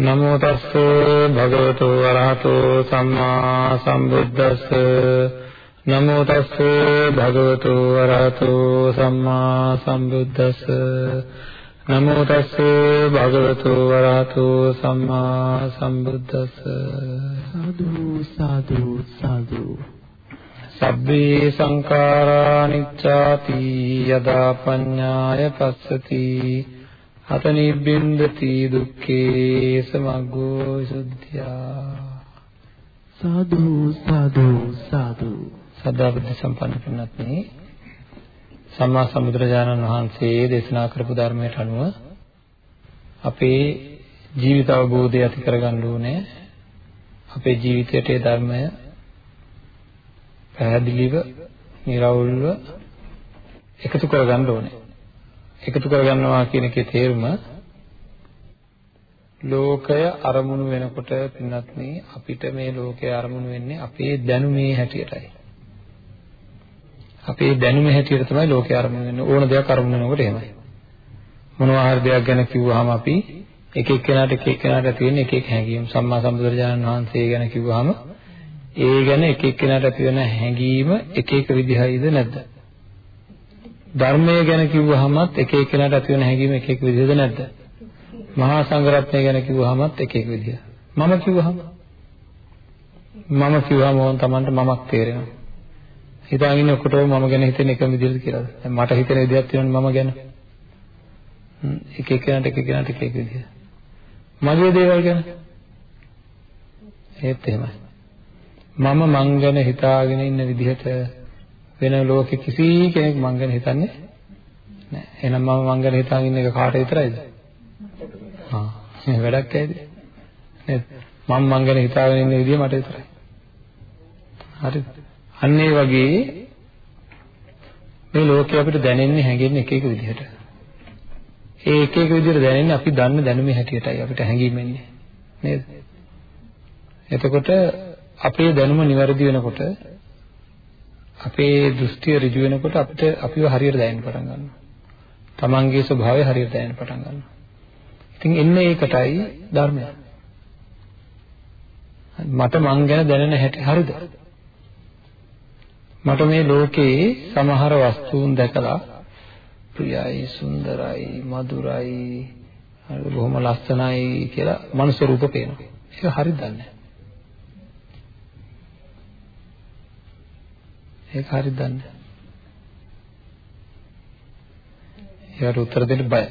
නමෝ තස්ස භගවතු වරහතෝ සම්මා සම්බුද්දස්ස. නමෝ තස්ස භගවතු වරහතෝ සම්මා සම්බුද්දස්ස. නමෝ තස්ස භගවතු වරහතෝ සම්මා සම්බුද්දස්ස. සාදු සාදු සාදු. සබ්බේ සංඛාරා නිච්ඡාති යදා පඤ්ඤාය පස්සති හත නිබ්බින්දති දුක්ඛේ සමග්ගෝ සුද්ධියා සාදු සාදු සාදු. සදා බුද්ධ සම්පන්න පින්වත්නි සම්මා සම්බුදුරජාණන් වහන්සේ දේශනා කරපු ධර්මයට අනුව අපේ ජීවිත අවබෝධය ඇති කරගන්න ඕනේ. අපේ ජීවිතයට ඒ ධර්මය පැහැදිලිව, निराවුල්ව එකතු කරගන්න ඕනේ. එකතු කරගන්නවා කියන එකේ තේරුම ලෝකය අරමුණු වෙනකොට පින්වත්නි අපිට මේ ලෝකය අරමුණු වෙන්නේ අපේ දැනුමේ හැටියටයි. අපේ දැනුමේ හැටියට තමයි ලෝකය අරමුණු වෙන්නේ. ඕන දෙයක් අරමුණු වෙනකොට එහෙමයි. මොනවා හරි දෙයක් ගැන කිව්වහම අපි එක එක්කෙනාට එක එක්කෙනාට තියෙන එක එක හැඟීම් සම්මා සම්බුදුරජාණන් වහන්සේ ගැන කිව්වහම ඒ ගැන එක එක්කෙනාට ඇති වෙන හැඟීම එක එක විදිහයිද නැද්ද? ධර්මය ගැන කිව්වහමත් එක එක්කෙනාට ඇති වෙන හැඟීම එක එක විදිහද නැද්ද? මහා සංඝරත්නය ගැන කිව්වහමත් එක එක විදිහ. මම කිව්වහම මම කිව්වම ඕන් Tamanට මමක් තේරෙනවා. හිතාගෙන ඉන්න ඔක්කොටම මම ගැන හිතෙන එකම විදිහද කියලාද? දැන් මට හිතෙන විදිහක් තියෙනවනේ මම ගැන. එක එක්කෙනාට එක එක්කෙනාට එක එක විදිහ. මගේ දේවල් ගැන ඒත් එහෙමයි. මම මං ගැන හිතාගෙන ඉන්න විදිහට වෙන ලෝකෙ කිසි කෙනෙක් මං ගැන හිතන්නේ නැහැ. එහෙනම් මම මං ගැන හිතාගෙන ඉන්න එක කාට විතරයිද? ආ මේ වැඩක් ඇයිද? නේද? මම මං ගැන හිතාගෙන ඉන්න විදිය මට විතරයි. හරිද? අන්න ඒ වගේ මේ ලෝකේ අපිට දැනෙන්නේ හැඟෙන්නේ එක එක විදිහට. ඒ එක එක විදිහට දැනෙන්නේ අපි දන්න දැනුමේ හැටියටයි අපිට හැඟීම් එන්නේ. නේද? එතකොට අපේ දැනුම නිවැරදි වෙනකොට අපේ දෘෂ්ටිය ඍජු වෙනකොට අපිට අපිව හරියට දැනෙන්න පටන් ගන්නවා. තමන්ගේ ස්වභාවය හරියට දැනෙන්න පටන් ගන්නවා. ඉතින් එන්නේ ඒකටයි ධර්මය. මට මං ගැන දැනෙන හැටි හරිද? මට මේ ලෝකේ සමහර වස්තුන් දැකලා ප්‍රියයි, සුන්දරයි, මధుරයි, බොහොම ලස්සනයි කියලා මනුස්ස රූප පේනවා. ඒක හරිද දන්නේ ඒක හරිද දන්නේ? ඒකට උත්තර දෙන්න බයයි.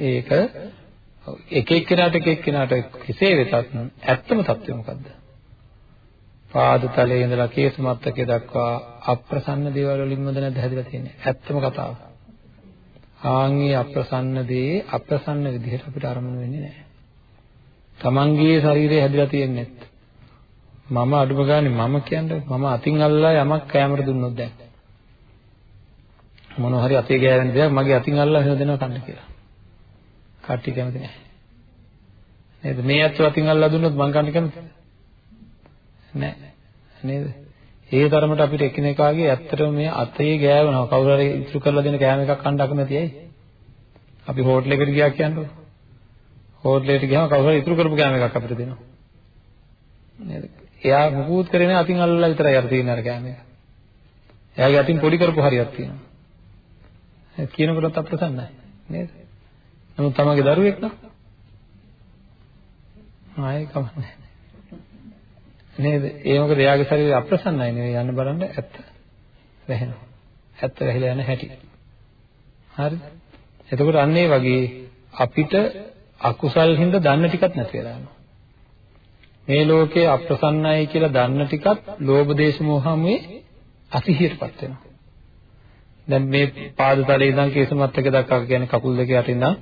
ඒක එක එක්කෙනාට එක එක්කෙනාට කෙසේ වෙතත් ඇත්තම தත්ත්වය මොකද්ද? පාද තලයේ ඉඳලා කේස් මත්තකේ දක්වා අප්‍රසන්න දේවල් වලින්මද නැද්ද හැදිලා තියෙන්නේ? ඇත්තම කතාව. ආන්ගේ අප්‍රසන්න දේ අප්‍රසන්න විදිහට අපිට අරමුණු වෙන්නේ නැහැ. තමන්ගේ ශරීරය හැදිලා තියෙන්නේ මම අඩුම ගානේ මම කියන්නේ මම අතින් අල්ලලා යමක් කැමරට දුන්නොත් දැන් මොනවා හරි අතේ ගෑවෙන දෙයක් මගේ අතින් අල්ලලා වෙන දෙනවා කන්න කියලා. කට්ටිය කැමති නැහැ. නේද? මේ අතව අතින් අල්ලලා දුන්නොත් මං කන්න කැමතිද? නැහැ. නේද? ඒ තරමට අපිට එකිනෙකාගේ ඇත්තටම මේ අතේ ගෑවෙනවා. කවුරු හරි ඉතුරු කරලා දෙන කෑම එකක් කන්න අකමැති ඇයි? අපි හෝටලයකට ගියා කියන්නකො. හෝටලෙට ගියාම කවුරු හරි ඉතුරු කරපු කෑම එකක් අපිට දෙනවා. නේද? එයා මුකුත් කරේ නැහැ අතින් අල්ලලා විතරයි අර තියෙන අර කෑමේ. එයාගේ අතින් පොඩි කරපු හරියක් තියෙනවා. ඒ කියනකොටත් අප්‍රසන්නයි නේද? නමුත් තමගේ දරුවෙක් නම් ආයේ කමන්නේ. නේද? ඒ මොකද එයාගේ ශරීරය අප්‍රසන්නයි නෙවෙයි යන්න බලන්න ඇත්ත වැහෙනවා. ඇත්ත වැහිලා යන හැටි. හරිද? එතකොට අන්න ඒ වගේ අපිට අකුසල් හින්දා දන්න ටිකක් නැති වෙලා යනවා. මේ ලෝකේ අප්‍රසන්නයි කියලා දන්න ටිකත් ලෝභ දේශ මොහමුවේ අතිහියටපත් වෙනවා. දැන් මේ පාද තලයේ ඉඳන් කේස මත්තක දක්වා කියන්නේ කකුල් දෙක යට ඉඳන්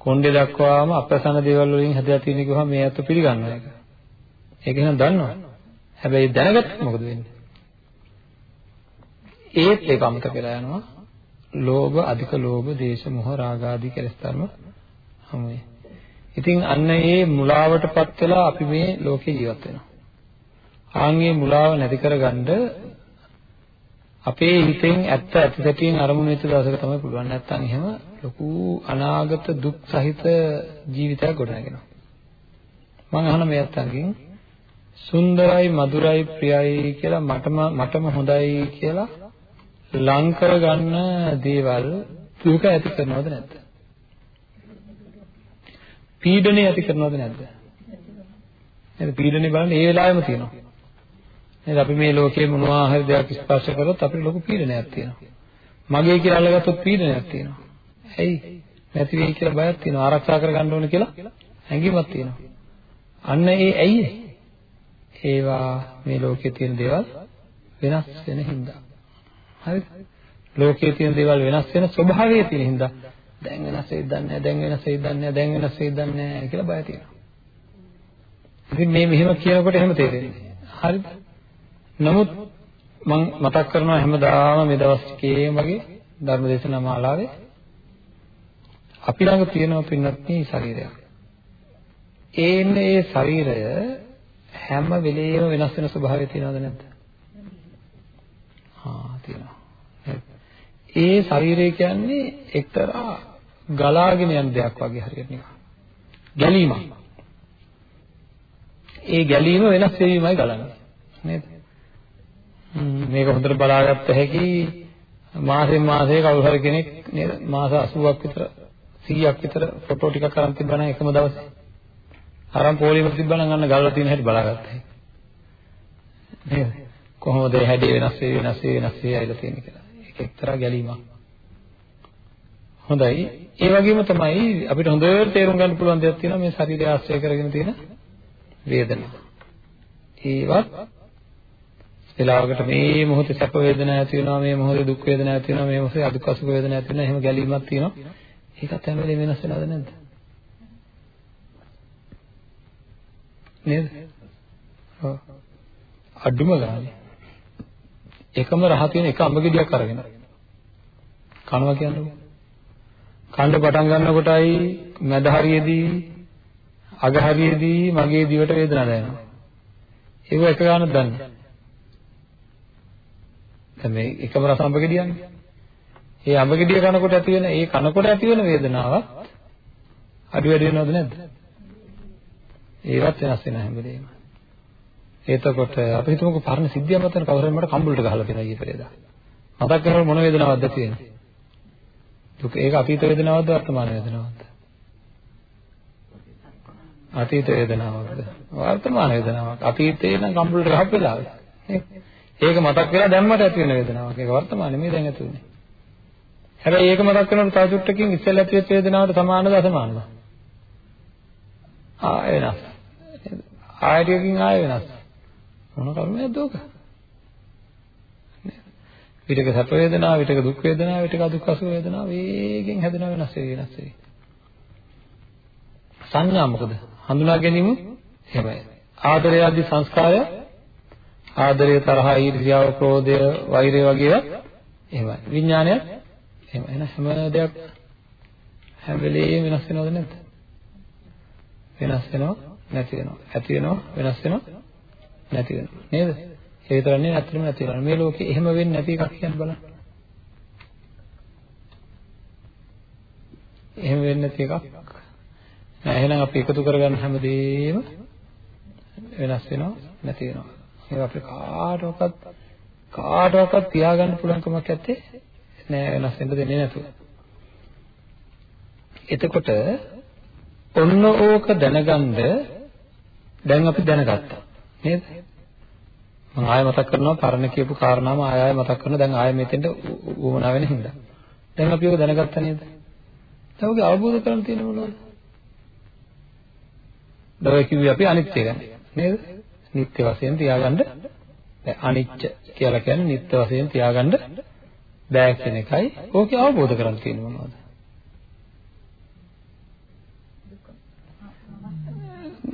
කොණ්ඩේ දක්වාම අප්‍රසන්න දේවල් වලින් හැදලා තියෙන කිව්වහම මේ අත පිළිගන්නවා ඒක. ඒක එහෙනම් දන්නවා. හැබැයි දැනගත්තොත් මොකද වෙන්නේ? ඒත් ඒක අමතක වෙලා යනවා. ලෝභ, අධික ලෝභ, දේශ, මොහ, රාග ආදී කෙලෙස් ධර්ම හමුවේ. ඉතින් අන්න ඒ මුලාවටපත් වෙලා අපි මේ ලෝකේ ජීවත් වෙනවා. ආන්ගේ මුලාව නැති කරගන්න අපේ හිතෙන් ඇත්ත ඇති සැටියෙන් අරමුණු වෙච්ච දවසක තමයි පුළුවන්. නැත්තම් එහෙම ලොකු අනාගත දුක් සහිත ජීවිතයක් ගොඩනගෙනවා. මම අහන මේ අත්තන්ගෙන් සුන්දරයි මధుරයි ප්‍රියයි කියලා මටම මටම හොඳයි කියලා ලං කරගන්න දේවල් දුක ඇති කරනවද නැද්ද? පීඩනය ඇති කරනවද නැද්ද? නේද? පීඩනේ බලන්න ඒ වෙලාවෙම තියෙනවා. නේද? අපි මේ ලෝකයේ මොනවා හරි දෙයක් ස්පර්ශ කරොත් අපිට ලොකු පීඩනයක් තියෙනවා. මගේ කියලා අල්ලගත්තොත් පීඩනයක් තියෙනවා. ඇයි? නැති වෙයි කියලා බයක් තියෙනවා. ආරක්ෂා කරගන්න ඕන කියලා හැඟීමක් තියෙනවා. අන්න ඒ ඇයි? ඒවා මේ ලෝකයේ තියෙන දේවල් වෙනස් වෙන හින්දා. හරිද? ලෝකයේ තියෙන දේවල් වෙනස් වෙන ස්වභාවය තියෙන හින්දා දැන් වෙනස් වෙයිද දන්නේ දැන් වෙනස් වෙයිද දන්නේ දැන් වෙනස් වෙයිද දන්නේ කියලා බය තියෙනවා. ඉතින් මේ මෙහෙම කියනකොට එහෙම තේරෙන්නේ. හරිද? නමුත් මම මතක් කරනවා හැමදාම මේ දවස් ටිකේම වගේ ධර්මදේශනා මාලාවේ අපි ළඟ තියෙනවා පින්නත් මේ ශරීරයක්. ඒන්නේ ඒ ශරීරය හැම වෙලේම වෙනස් වෙන ස්වභාවය තියෙනවද නැද්ද? ආ තියෙනවා. ඒ ශරීරය කියන්නේ එක්තරා ගලාගෙන යන දෙයක් වගේ හරියට නිකන්. ගැලීමක්. ඒ ගැලීම වෙනස් වෙවීමයි ගලන්නේ. නේද? මේක හොඳට බලාගත්ත හැකි මාසෙන් මාසේ කවුරු හරි කෙනෙක් නේද මාස 80ක් විතර 100ක් විතර ෆොටෝ ටිකක් අරන් තිබ්බනම් එකම දවසේ අරන් පොලිමර තිබ්බනම් අන්න ගල්ලා තියෙන හැටි බලාගත්තා නේද කොහොමද ඒ හැටි වෙනස් වෙයි වෙනස් වෙයි වෙනස් වෙයි ආයිලා තියෙන කියලා ඒක එක්තරා ගැලීමක්. හොඳයි. ඒ වගේම තමයි අපිට හොඳට තේරුම් ගන්න පුළුවන් දෙයක් තියෙනවා මේ ශරීරය ආශ්‍රය කරගෙන තියෙන වේදනා. ඒවත් වෙලාවකට මේ මොහොතේ සැප වේදනා ඇති වෙනවා මේ මොහොතේ දුක් වේදනා ඇති වෙනවා මේ මොහොතේ අදුක් අසුඛ වේදනා ඇති වෙනවා එහෙම ගැලීමක් තියෙනවා. ඒකත් හැම වෙලේම වෙනස් වෙනවද නැද්ද? නේද? ඔව්. අඩුම ගානේ. එකම රහ තියෙන එක අඹ ගෙඩියක් අරගෙන කනවා කියන්නේ කන්න පටන් ගන්නකොටයි මැද හරියේදී අග හරියේදී මගේ දිවට වේදනාවක් දැනෙනවා ඒක එක ගානක් දන්නේ දැන් මේ එකම රස අඹ ගෙඩියන්නේ. ඒ අඹ ගෙඩිය කනකොට ඇති වෙන ඒ කනකොට ඇති වෙන වේදනාවක් අඩු වැඩි වෙනවද නැද්ද? ඒවත් වෙනස් වෙන හැම වෙලේම. එතකොට අපි හිතමුකෝ පරණ සිද්ධියක් මතන කවුරුහරි මට කම්බුලට ගහලා දෙනවා ඊයේ පෙරේදා. මතක් කරනකොට මොන වේදනාවක්ද තියෙන්නේ? දුක ඒක අතීත වේදනාවක්ද වර්තමාන වේදනාවක්ද? අතීත වේදනාවක්ද? වර්තමාන වේදනාවක්. අතීතේ නම් කම්බුලට ගහපු වෙලාවේ. ඒක මතක් වෙලා දැම්මට ඇති වෙන වේදනාවක්. ඒක වර්තමානයේ මේ දැන් ඇති වෙන්නේ. හැබැයි ඒක මතක් කරනකොට තව චුට්ටකින් ඉස්සෙල්ලා ඇති වෙච්ච වේදනාවට සමානද අසමානද? ආය වෙනස්. ආයතයකින් ආය වෙනස්. මොන කර්මයක්ද ඕක? විතක සැප වේදනාව, විතක දුක් වේදනාව, විතක දුක් අසු වේදනාව වේගෙන් හැදෙන වෙනස් වෙයි වෙනස් වෙයි. සංඥා මොකද? හඳුනා ගැනීම එහෙමයි. ආදරය ආදී සංස්කාරය ආදරය තරහ ඊර්ෂ්‍යාව ක්‍රෝධය වෛරය වගේ එහෙමයි විඥානයත් එහෙම එන හැම දෙයක් හැම වෙලේම වෙනස් වෙනවද නැද්ද වෙනස් වෙනවා නැති වෙනවා ඇති වෙනවා වෙනස් වෙනවා නැති වෙනවා නේද? ඒ විතරනේ ඇත්තටම නැති වෙනවා මේ ලෝකේ එහෙම වෙන්නේ නැති එකක් කියන්න බලන්න. එහෙම වෙන්නේ නැති එකක්. නෑ එහෙනම් අපි එකතු කරගන්න හැමදේම වෙනස් වෙනවා නැති වෙනවා. ඒක අපිට කාටවත් කාටවත් තියාගන්න පුළුවන් කමක් නැත්තේ නෑ වෙනස් වෙන්න දෙන්නේ නැතුව. එතකොට ඔන්න ඕක දැනගන්න දැන් අපි දැනගත්තා. නේද? මම ආයෙ මතක් කරනවා පරණ කියපු කාරණාම ආයෙ ආයෙ මතක් කරනවා දැන් ආයෙ මෙතෙන්ට උවමනා වෙන හින්දා. දැන් අපි ඔක දැනගත්තා නේද? දැන් ඔගේ අවබෝධ කරගන්න තියෙන මොනවද? දැන් කිව්වේ අපි අනිත්‍ය ගැන නේද? නිත්‍ය වශයෙන් තියාගන්න අනිච්ච කියලා කියන්නේ නිත්‍ය වශයෙන් තියාගන්න බෑ කියන එකයි ඕකේ අවබෝධ කරගන්න තියෙන්නේ මොනවද?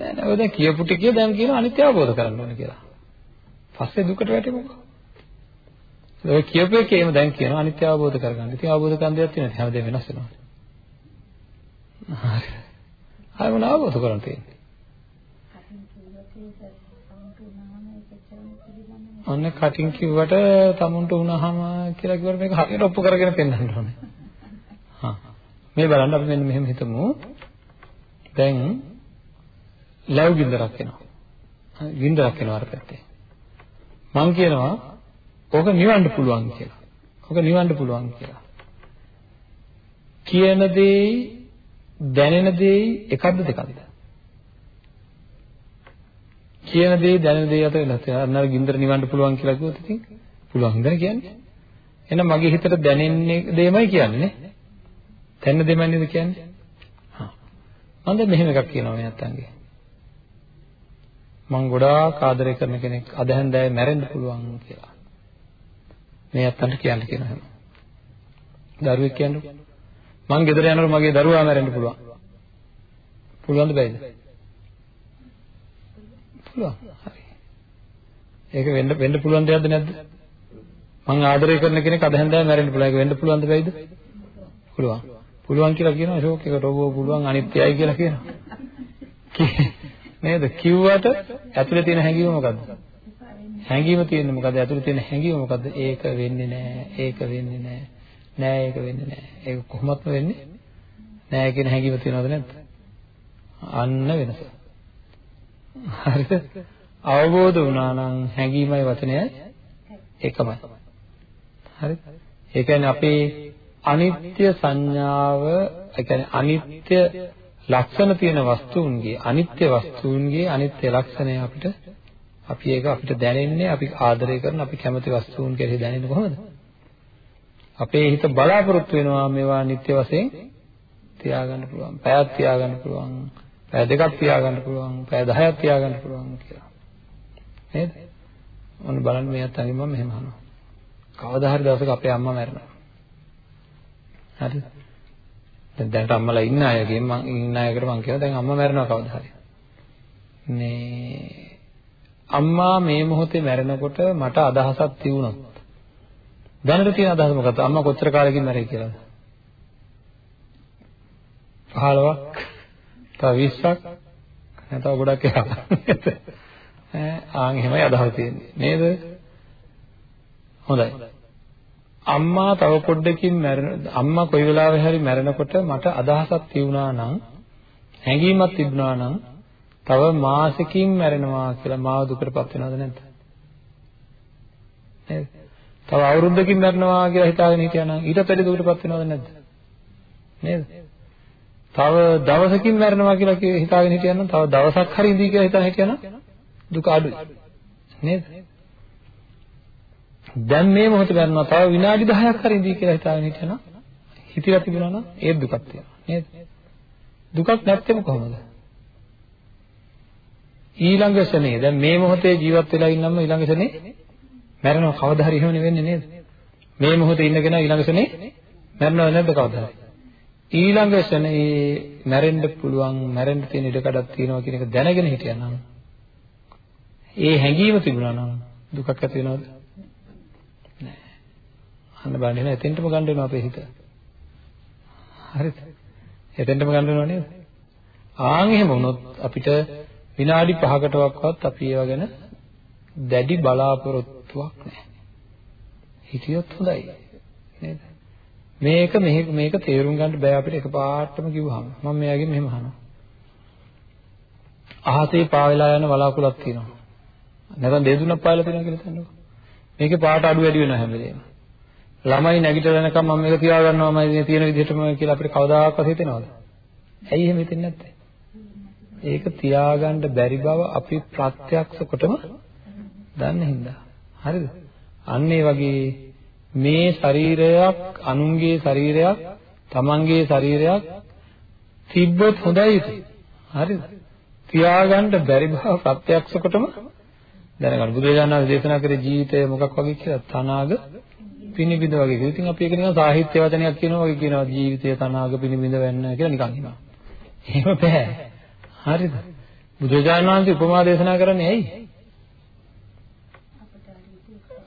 නෑ නෑ ඔය දැන් කියපු ටිකේ දැන් කියන අනිත්‍ය අවබෝධ කරගන්න ඕනේ කියලා. පස්සේ දුකට වැටෙමුකෝ. ඔය කියපු එකේම දැන් කියනවා අනිත්‍ය අවබෝධ කරගන්න. ඉතින් අවබෝධ කරන් දෙයක් තියෙනවා. හැමදේම වෙනස් වෙනවා. හරි. ආයෙ මොනව අවබෝධ කරන් තියෙන්නේ? ඔන්න කටින් කිව්වට තමුන්ට වුණාම කියලා කිව්වට මේක හරියට ඔප්පු කරගෙන පෙන්නන්න ඕනේ. හා. මේ බලන්න අපි මෙන්න මෙහෙම හිතමු. දැන් ලැබ් ගින්දරක් එනවා. ගින්දරක් එනවා අර පැත්තේ. මං කියනවා ඕක නිවන්න පුළුවන් කියලා. ඕක නිවන්න පුළුවන් කියලා. කියන දේ දැනෙන දේ එකක්ද දෙකක්ද? කියන දේ දැනෙන දේ අතර වෙනස් වෙනවා. අර ගින්දර නිවන්න පුළුවන් කියලා කිව්වොත් ඉතින් පුළුවන් හින්දා කියන්නේ. එහෙනම් මගේ හිතට දැනෙන්නේ දෙයමයි කියන්නේ. දැනෙන දෙයමයි නේද කියන්නේ? හා. මම දැන් මෙහෙම එකක් කියනවා මේ නැත්තන්ගේ. මම ගොඩාක් ආදරය කරන කෙනෙක් අද හැන්දෑවේ මැරෙන්න පුළුවන් කියලා. මේ නැත්තන්ට කියන්න කියන හැම. දරුවෙක් කියන්නේ මං ගෙදර යනකොට මගේ දරුවා මැරෙන්න පුළුවන්. පුළුවන්ද බැයිද? පුළුවන්. හරි. ඒක වෙන්න වෙන්න පුළුවන් දෙයක්ද නැද්ද? මං ආදරය කරන කෙනෙක් අද හැන්දෑවේ මැරෙන්න පුළුවන්. ඒක වෙන්න පුළුවන්ද බැයිද? පුළුවන්. පුළුවන් කියලා කියනවා ෂෝක් එකට ඔබ පුළුවන් අනිත්‍යයි කියලා කියනවා. නේද? කිව්වට ඇතුලේ තියෙන හැඟීම මොකද්ද? හැඟීම තියෙන්නේ මොකද්ද? ඇතුලේ තියෙන හැඟීම මොකද්ද? ඒක වෙන්නේ නැහැ. ඒක වෙන්නේ නැහැ. නෑ ඒක වෙන්නේ නැහැ. ඒක කොහොමත්ම වෙන්නේ නෑ කියන හැඟීම තියෙනවද නැද්ද? අන්න වෙනස. හරිද? අවබෝධ වුණා නම් හැඟීමයි වචනයයි එකමයි. හරිද? ඒ කියන්නේ අපේ අනිත්‍ය සංඥාව, ඒ කියන්නේ අනිත්‍ය ලක්ෂණ තියෙන වස්තුන්ගේ අනිත්‍ය වස්තුන්ගේ අනිත්‍ය ලක්ෂණය අපිට අපි ඒක අපිට දැනෙන්නේ අපි ආදරය කරන අපි කැමති වස්තුන් කියලා දැනෙන්නේ කොහොමද? අපේ හිත බලාපොරොත්තු වෙනවා මේවා නිත්‍ය වශයෙන් තියාගන්න පුළුවන්. පැයක් තියාගන්න පුළුවන්. පැය දෙකක් තියාගන්න පුළුවන්. පැය 10ක් තියාගන්න පුළුවන් කියලා. නේද? ඔන්න බලන්න මේ අතනින් මම මෙහෙම අහනවා. කවදා හරි දවසක අපේ අම්මා මැරෙනවා. හරිද? දැන් දැනට අම්මලා ඉන්න අයගෙන් මම ඉන්න අයකට මම කියනවා දැන් අම්මා මැරෙනවා කවදා හරි. මේ අම්මා මේ මොහොතේ මැරෙනකොට මට අදහසක් තියුණොත් දැනට තියෙන අදහස මොකක්ද? අම්මා කොච්චර කාලෙකින් මැරෙයි කියලාද? 15ක් තව 20ක් නැතව ගොඩක් එහා. ඈ ආන් එහෙමයි අදහස් තියෙන්නේ නේද? හොඳයි. අම්මා තව පොඩ්ඩකින් මැරෙන අම්මා කොයි වෙලාවෙ හරි මැරෙනකොට මට අදහසක් තියුණා නම් හැඟීමක් තිබුණා නම් තව මාසෙකින් මැරෙනවා කියලා මාව දුකටපත් වෙනවද නැද්ද? නේද? තව අවුරුද්දකින් මැරෙනවා කියලා හිතාගෙන හිටියා නම් ඊට පෙර දුකටපත් වෙනවද නැද්ද? නේද? තව දවසකින් මැරෙනවා කියලා හිතාගෙන හිටියා නම් තව දවසක් හරි ඉඳී කියලා හිතාගෙන හිටියා නම් දුක අඩුයි. නේද? දැන් මේ මොහොතේ මැරෙනවා තව විනාඩි 10ක් හරි ඉඳී කියලා හිතාගෙන හිටියා නම් හිතලා තිබුණා නම් ඒත් දුකක් තියෙනවා. නේද? දුකක් නැත්තේම කොහොමද? ඊළඟ ශනේ දැන් මේ මොහොතේ ජීවත් වෙලා ඉන්නම ඊළඟ ශනේ මැරෙනවා කවදා හරි එහෙමනේ වෙන්නේ නේද? මේ මොහොතේ ඉන්නගෙන ඊළඟ ශනේ මැරෙනවද නැද්ද කවදා හරි? ඊළඟ ශනේ මැරෙන්න පුළුවන් මැරෙන්න තියෙන ඉඩකඩක් තියෙනවා කියන එක දැනගෙන හිටියනම් ඒ හැඟීම තිබුණා නම් දුකක් ඇති වෙනවද? නෑ. අන්න බලන්න එන එතෙන්ටම ගන්න වෙනවා අපේ හිත. හරිද? එතෙන්ටම ගන්න වෙනව නේද? ආන් එහෙම වුණොත් අපිට විනාඩි 5කටවත් අපි ඒව ගැන දැඩි බලාපොරොත්තුවක් නැහැ. හිතියොත් හොඳයි. නේද? මේක මේක තේරුම් ගන්න බෑ අපිට එකපාරටම කිව්වහම. මම මෙයාගෙන් මෙහෙම අහනවා. අහසේ පාවෙලා යන වලාකුළක් තියෙනවා. නැත්නම් දෙදුනක් පායලා තියෙනවා කියලා හිතන්නකෝ. මේකේ පාට අඩු වැඩි වෙනවා හැම වෙලේම. ළමයි නැගිටලා යනකම් මම මේක තියා ගන්නවා මම තියෙන විදිහටම කියලා අපිට කවදාකවත් හිතෙනවද? ඇයි එහෙම හිතෙන්නේ නැත්තේ? ඒක තියාගන්න බැරි බව අපි ප්‍රත්‍යක්ෂ කොටම දන්න හින්දා. හරිද? අන්න ඒ වගේ මේ ශරීරයක් අනුන්ගේ ශරීරයක් තමන්ගේ ශරීරයක් තිබ්බොත් හොඳයි හරිද? තියාගන්න බැරි බව ප්‍රත්‍යක්ෂ කොටම දැනගන්න. බුදුරජාණන් වහන්සේ දේශනා කරේ ජීවිතය මොකක් වගේ කියලා? තනාග පිනිබිඳ වගේ. ඉතින් අපි ඒක නිකන් සාහිත්‍ය වචනයක් කියනවා වගේ කියනවා ජීවිතය තනාග පිනිබිඳ වෙන්න කියලා නිකන් කියනවා. එහෙම බෑ. හරිද? බුදුරජාණන් වහන්සේ උපමා දේශනා කරන්නේ ඇයි?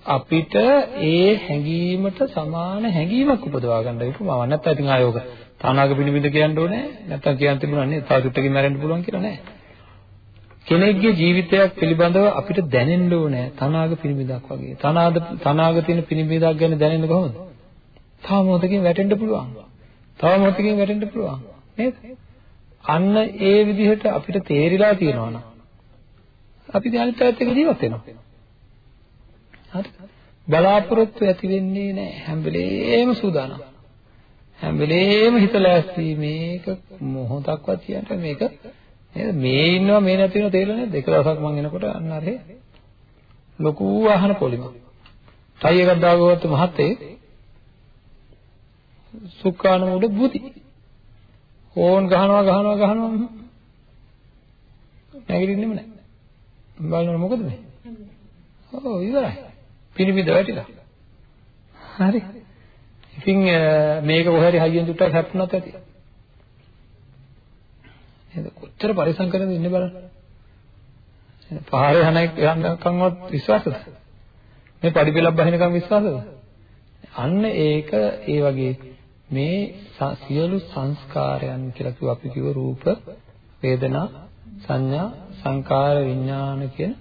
අපිට ඒ හැඟීමට සමාන හැඟීමක් උපදවා ගන්න උපමාවක් නැත්නම් ඉතින් ආයෝග තානාග පිනිබිඳ කියන්න ඕනේ නැත්නම් කියන්න තිබුණා නේ තව චුට්ටකින් මැරෙන්න පුළුවන් කියලා නෑ කෙනෙක්ගේ ජීවිතයක් පිළිබඳව අපිට දැනෙන්න ඕනේ. තනාග පිනිබිඳක් වගේ. තනාද තනාග තියෙන පිනිබිඳක් ගැන දැනෙන්න කොහොමද? තව මොහොතකින් වැටෙන්න පුළුවන්. තව මොහොතකින් වැටෙන්න පුළුවන්. නේද? අන්න ඒ විදිහට අපිට තේරිලා තියෙනවා නම් අපි දැන් අනිත් පැත්තක ජීවත් වෙනවා. හරි. බලාපොරොත්තු ඇති වෙන්නේ නැහැ. හැම වෙලේම සූදානම්. හැම වෙලේම හිත ලෑස්ති. මේක මොහොතක්වත් කියන්න මේක නේද? මේ ඉන්නවා මේ නැති වෙනවා තේරෙන්නේ නැද්ද? එක දවසක් මම එනකොට අන්න අර ලොකු ආහන පොලිමක්. ටයි එකක් දාගවත්ත මහත්තේ සුක්කාන මුඩ බුදි ඕන් ගහනවා ගහනවා ගහනවා. නැගිටින්නෙම නැහැ. බලන්න මොකද මේ? ඔව් ඉවරයි. පිනිබිද වැටිලා. හරි. ඉතින් මේක කොහරි හයියෙන් චුට්ටක් හැප්පුණත් ඇති. නේද? කොච්චර පරිසම් කරගෙන ඉන්නේ බලන්න. පාරේ යන යනකම්වත් විශ්වාසද? මේ පඩි පෙළක් බහිනකම් විශ්වාසද? අන්න ඒක ඒ වගේ මේ සියලු සංස්කාරයන් කියලා කිව්ව අපි කිව්ව රූප, වේදනා, සංඥා, සංකාර, විඥාන කියන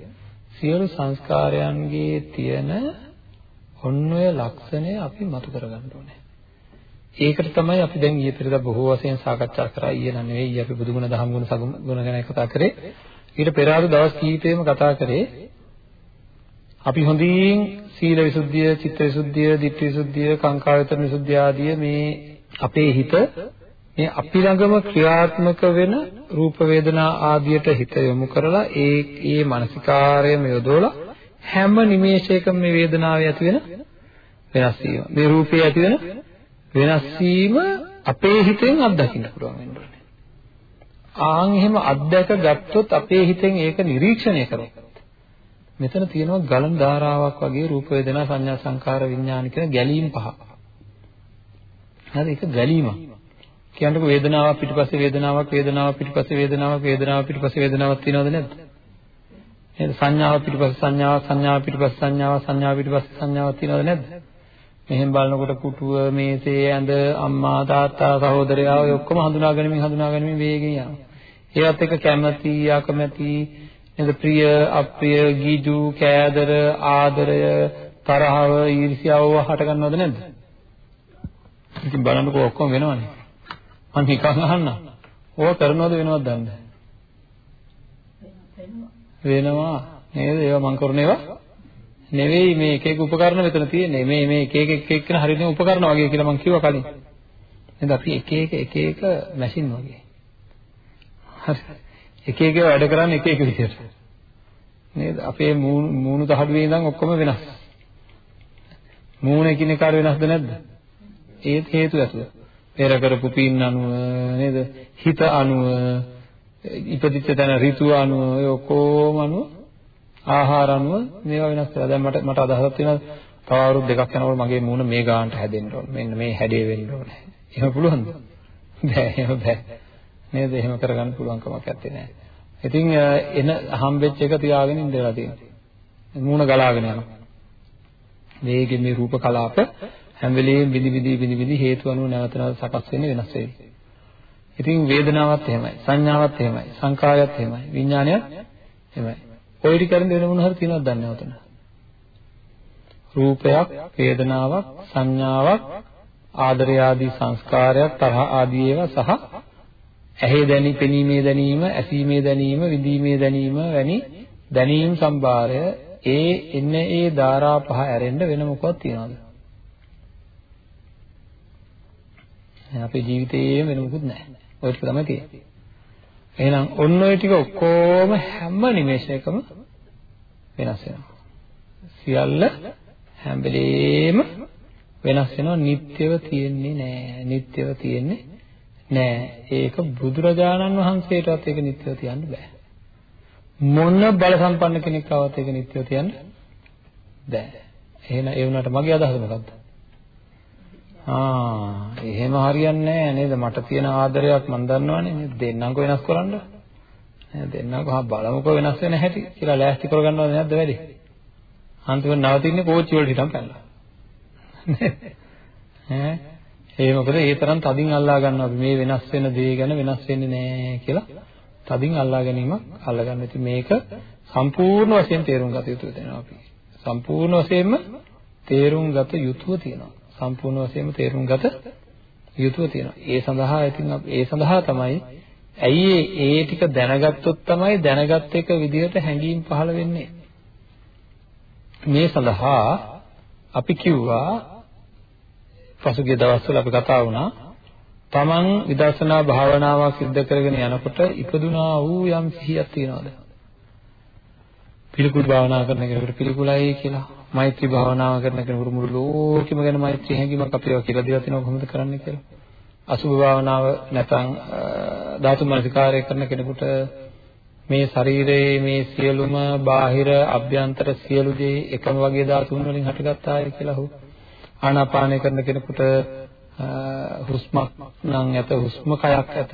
සියලු සංස්කාරයන්ගේ තියෙන ඔන්න ඔය ලක්ෂණය අපි මතු කරගන්න ඕනේ. ඒකට තමයි අපි දැන් ඊයේ පෙරේද බොහෝ වශයෙන් සාකච්ඡා කරා ඊයේ නම් නෙවෙයි අපි බුදුගුණ දහම් ගුණ සගුණ ගැන කතා කරේ. ඊට පෙර ආද දවස් කීපෙම කතා කරේ අපි හොඳින් සීල විසුද්ධිය, චිත්ත විසුද්ධිය, ධිට්ඨි විසුද්ධිය, කාංකා විතරණ විසුද්ධිය ආදී මේ අපේ හිත මේ අපි ළඟම ක්‍රියාත්මක වෙන රූප වේදනා ආදියට හිත යොමු කරලා ඒ ඒ මානසිකාරයම යොදවලා හැම නිමේෂයකම මේ වේදනාවේ ඇති වෙන වෙනස් වීම මේ රූපේ ඇති වෙන වෙනස් වීම අපේ හිතෙන් අත්දකින්න පුළුවන් වෙන්න ඕනේ. ආන් එහෙම අත්දැක ගත්තොත් අපේ හිතෙන් ඒක නිරීක්ෂණය කරොත් මෙතන තියෙනවා ගලන ධාරාවක් වගේ රූප වේදනා සංඥා සංකාර විඥාන කියන ගැලීම් පහ. හරි ඒක ගැලීමක්. කියන්නකො වේදනාවක් පිටිපස්සේ වේදනාවක් වේදනාවක් පිටිපස්සේ වේදනාවක් වේදනාවක් පිටිපස්සේ වේදනාවක් තියෙනවද නැද්ද? නේද? සංඥාව පිටිපස්සේ සංඥාවක් සංඥාව පිටිපස්සේ සංඥාවක් සංඥාව පිටිපස්සේ සංඥාවක් තියෙනවද නැද්ද? මෙහෙන් බලනකොට කුටුව මේසේ ඇඳ අම්මා තාත්තා සහෝදරයා ඔය ඔක්කොම හඳුනා ගැනීම හඳුනා ගැනීම වේගෙන් යනවා. ඒවත් එක කැමැති අකමැති නේද ප්‍රිය අප්‍රිය ගිජු කෑදර ආදරය තරහව ඊර්ෂ්‍යාව හට ගන්නවද නැද්ද? ඉතින් බලන්නකෝ ඔක්කොම වෙනවනේ. මම නිකන් අහන්නම්. ඕක කරනවද වෙනවද දන්නේ වෙනවා නේද? ඒවා මං කරන ඒවා නෙවෙයි මේ එක එක උපකරණ මෙතන තියෙන්නේ. මේ මේ එක එක එක එක කරන හරියටම උපකරණ වගේ කියලා මං කිව්වා කලින්. නේද? අපි එක එක එක එක මැෂින් වගේ. හරි. එක එක වැඩ කරන්නේ එක එක විදිහට. නේද? අපේ මූණු තහඩුවේ ඉඳන් ඔක්කොම වෙනස්. මූණ එකිනෙකාට වෙනස්ද නැද්ද? ඒත් හේතු ඇතුව. පෙර කරපු පින් අනුව නේද හිත අනුව ඉපදිච්ච තැන ඍතු අනුව ඔය ඔක්කොම අනුව ආහාර අනුව මේවා වෙනස් වෙලා දැන් මට මට අදහසක් තියෙනවා තව අවුරුදු දෙකක් යනකොට මගේ මූණ මේ ගානට හැදෙන්න ඕන. මෙන්න මේ හැඩේ වෙන්න ඕනේ. එහෙම පුළුවන්ද? බෑ එහෙම බෑ. නේද? එහෙම කරගන්න පුළුවන් කමක් නැත්තේ නෑ. ඉතින් එන හම්බෙච්ච එක තියාගෙන ඉඳලා තියෙනවා. මූණ ගලාගෙන යනවා. මේකේ මේ රූප කලාප හැම වෙලෙම විදි විදි විදි විදි හේතු අනුව නැවත නැවත සකස් වෙන්නේ වෙනස් වෙයි. ඉතින් වේදනාවත් එහෙමයි, සංඥාවත් එහෙමයි, සංකාරයත් එහෙමයි, විඥානයත් එහෙමයි. ඔය ටික කරන් වෙන මොන හරි තියෙනවද දන්නේ නැවතන. රූපයක්, වේදනාවක්, සංඥාවක්, ආදරය ආදී සංස්කාරයක්, තරහ ආදී ඒවා සහ ඇහි දැනි, පෙනීමේ දැනීම, ඇසීමේ දැනීම, විඳීමේ දැනීම වැනි දැනීම් සම්භාරය ඒ එන්න ඒ ධාරා පහ ඇරෙන්න වෙන මොකක්ද තියනවද? අපේ ජීවිතේම වෙන මොකුත් නැහැ. ඔය ටික තමයි තියෙන්නේ. එහෙනම් ඔන්න ඔය ටික ඔක්කොම හැම නිමේෂයකම වෙනස් වෙනවා. සියල්ල හැම වෙලේම වෙනස් වෙනවා. නිට්ටයව තියෙන්නේ නැහැ. නිට්ටයව තියෙන්නේ නැහැ. ඒක බුදුරජාණන් වහන්සේටවත් ඒක නිට්ටයව තියන්න බෑ. මොන බල සම්පන්න කෙනෙක් ආවත් ඒක නිට්ටයව තියන්න බෑ. එහෙනම් ඒ වුණාට මගේ අදහස මොකක්ද? ආ එහෙම හරියන්නේ නැහැ නේද මට තියෙන ආදරයක් මම දන්නවනේ නේද දෙන්නම්ක වෙනස් කරන්න දෙන්නකෝ හා බලමුකෝ වෙනස් වෙන හැටි කියලා ලෑස්ති කරගන්නවද නැද්ද වැඩි? අන්තිමට නවතින්නේ කෝච්චි වලට හිටන් පැනලා. ඈ ඒ මොකද ඒ තරම් තදින් අල්ලා ගන්නවා අපි මේ වෙනස් වෙන දේ ගැන වෙනස් වෙන්නේ නැහැ කියලා තදින් අල්ලා ගැනීමක් අල්ලගන්න. ඉතින් මේක සම්පූර්ණ වශයෙන් තේරුම් ගත යුතු වෙනවා අපි. සම්පූර්ණ වශයෙන්ම තේරුම් ගත යුතුව තියෙනවා. සම්පූර්ණ වශයෙන්ම තේරුම් ගත යුතුව තියෙනවා. ඒ සඳහා ඉතින් ඒ සඳහා තමයි ඇයි ඒ ටික දැනගත්තොත් තමයි දැනගත් එක විදිහට හැඟීම් පහළ වෙන්නේ. මේ සඳහා අපි කිව්වා පසුගිය දවස්වල අපි කතා වුණා තමන් විදර්ශනා භාවනාවක් සිද්ධ කරගෙන යනකොට ඉපදුනා වූ යම් සිහියක් තියනවාද? පිළිකුල් භාවනා කරන කෙනෙකුට පිළිකුලයි කියලා මෛත්‍රී භාවනාව කරන කෙනෙකුට මුළු ලෝකෙම ගැන මෛත්‍රී හැඟීමක් අපිව කියලා දීලා තිනවා කොහොමද කරන්නේ කියලා. අසුභ භාවනාව නැත්නම් ධාතු මනසිකාරය කරන කෙනෙකුට මේ ශරීරයේ මේ සියලුම බාහිර අභ්‍යන්තර සියලු දේ එකම වගේ ධාතුන් වලින් හටගත්තාය කියලා හෝ ආනාපානය කරන කෙනෙකුට හුස්මක් නම් ඇත හුස්ම කයක් ඇත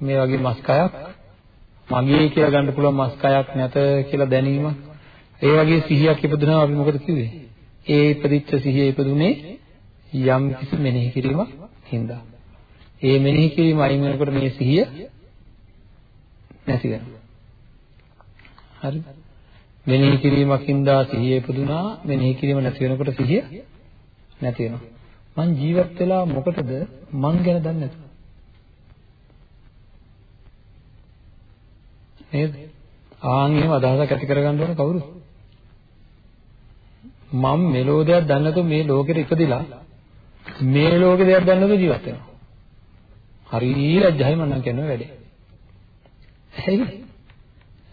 මේ වගේ මස් කයක් මගේ කියලා ගන්න පුළුවන් මස් කයක් නැත කියලා දැනීම ඒ වගේ සිහියක් ඉපදුනා අපි මොකද කිව්වේ? ඒ ඉපදිච්ච සිහිය ඉපදුනේ යම් කිසි මෙනෙහි කිරීමක් හින්දා. ඒ මෙනෙහි කිරීම අයින් වෙනකොට මේ සිහිය නැති වෙනවා. හරි. මෙනෙහි කිරීමක් හින්දා සිහිය ඉපදුනා මෙනෙහි කිරීම නැති වෙනකොට සිහිය නැති වෙනවා. මං ජීවත් වෙලා මොකටද මං ගැන දන්නේ නැතුව? නේද? ආන් එහෙම අදහසක් ඇති කරගන්න ඕන කවුරු? මම මෙලෝ දෙයක් දන්නේ නැතුව මේ ලෝකෙට ඉපදිලා මේ ලෝකේ දෙයක් දන්නේ නැතුව ජීවත් වෙනවා. හරි ලැජ්ජයි මම නම් කියන වැඩේ. ඇයි?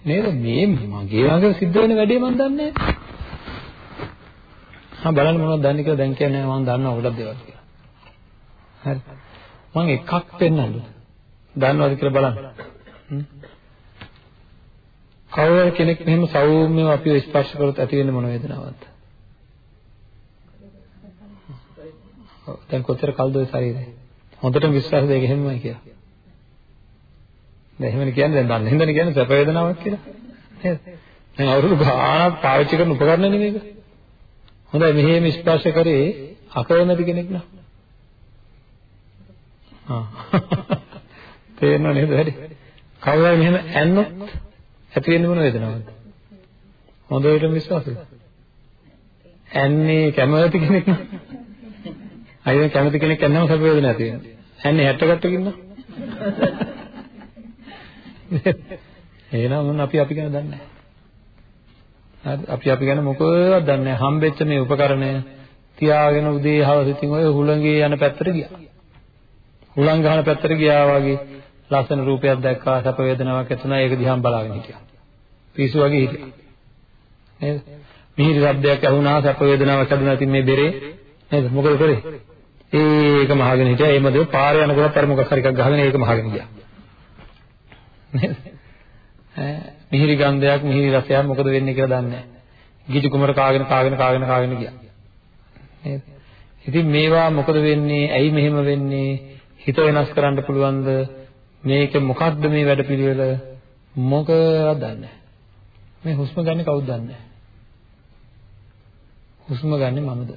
නේද මේ මගේ ළඟ සිද්ධ වෙන වැඩේ මම දන්නේ නැහැ. හා බලන්න මොනවද දන්නේ කියලා දැන් කියන්නේ මම දන්නවා ගොඩක් දේවල් කියලා. හරි. මම එකක් පෙන්නන්නද? දන්නවද කියලා බලන්න. කවර කෙනෙක් මෙහෙම සෞම්‍යව අපිව ස්පර්ශ කරොත් ඇති වෙන්නේ මොන වේදනාවක්ද? දැන් කොච්චර කල්ද ඔය ශරීරය? හොඳටම විශ්වාස දෙක එහෙමයි කියලා. දැන් එහෙමනේ කියන්නේ දැන් දන්නේ හින්දානේ කියන්නේ සැප වේදනාවක් කියලා. නේද? දැන් අවුරුදු ගාණක් පාවිච්චි කරන උපකරණ නෙමේක. හොඳයි මෙහෙම ස්පර්ශ කරේ අකමැති කෙනෙක් නා. ආ. තේරෙනව නේද වැඩි? කවුරුහරි මෙහෙම ඇන්නොත් ඇති වෙන්නේ මොන වේදනාවක්ද? හොඳටම විශ්වාසද? ඇන්නේ කැමති කෙනෙක් නේ. අයියෝ කැමති කෙනෙක් ඇන්නම සැප වේදනාවක් ඇති වෙනවා. ඇන්නේ 60 කට්ටකින් නම්. එහෙනම් මොන අපි අපි ගැන දන්නේ නැහැ. හරි අපි අපි ගැන මොකවත් දන්නේ නැහැ. හම්බෙච්ච මේ උපකරණය තියාගෙන උදේ හවස ඉතින් ඔය හුළඟේ යන පැත්තට ගියා. හුළං ගහන පැත්තට ගියා වගේ ලස්සන රූපයක් දැක්කා සැප වේදනාවක් ඇති වුණා ඒක දිහා බලාගෙන හිටියා. පිස්සු වගේ හිටියා. නේද? මිහිරි ශබ්දයක් ඇහුණා සැප වේදනාවක් ඇතිවෙනවා ඉතින් මේ බෙරේ නේද? මොකද කරේ? ඒක මහගෙන හිටියා. ඒ මැද පාරේ යනකොට අර මොකක් හරි එකක් ගහගෙන ඒක මහගෙන ගියා. නේද? ඈ මිහිරි ගන්ධයක් මිහිරි රසයක් මොකද වෙන්නේ කියලා දන්නේ නැහැ. ගිජු කුමර කාගෙන කාගෙන කාගෙන කාගෙන ගියා. නේද? ඉතින් මේවා මොකද වෙන්නේ? ඇයි මෙහෙම වෙන්නේ? හිත වෙනස් කරන්න පුළුවන්ද? මේක මොකක්ද මේ වැඩපිළිවෙල? මොකවත් දන්නේ නැහැ. මේ හුස්ම ගන්න කවුද දන්නේ හුස්ම ගන්න මමද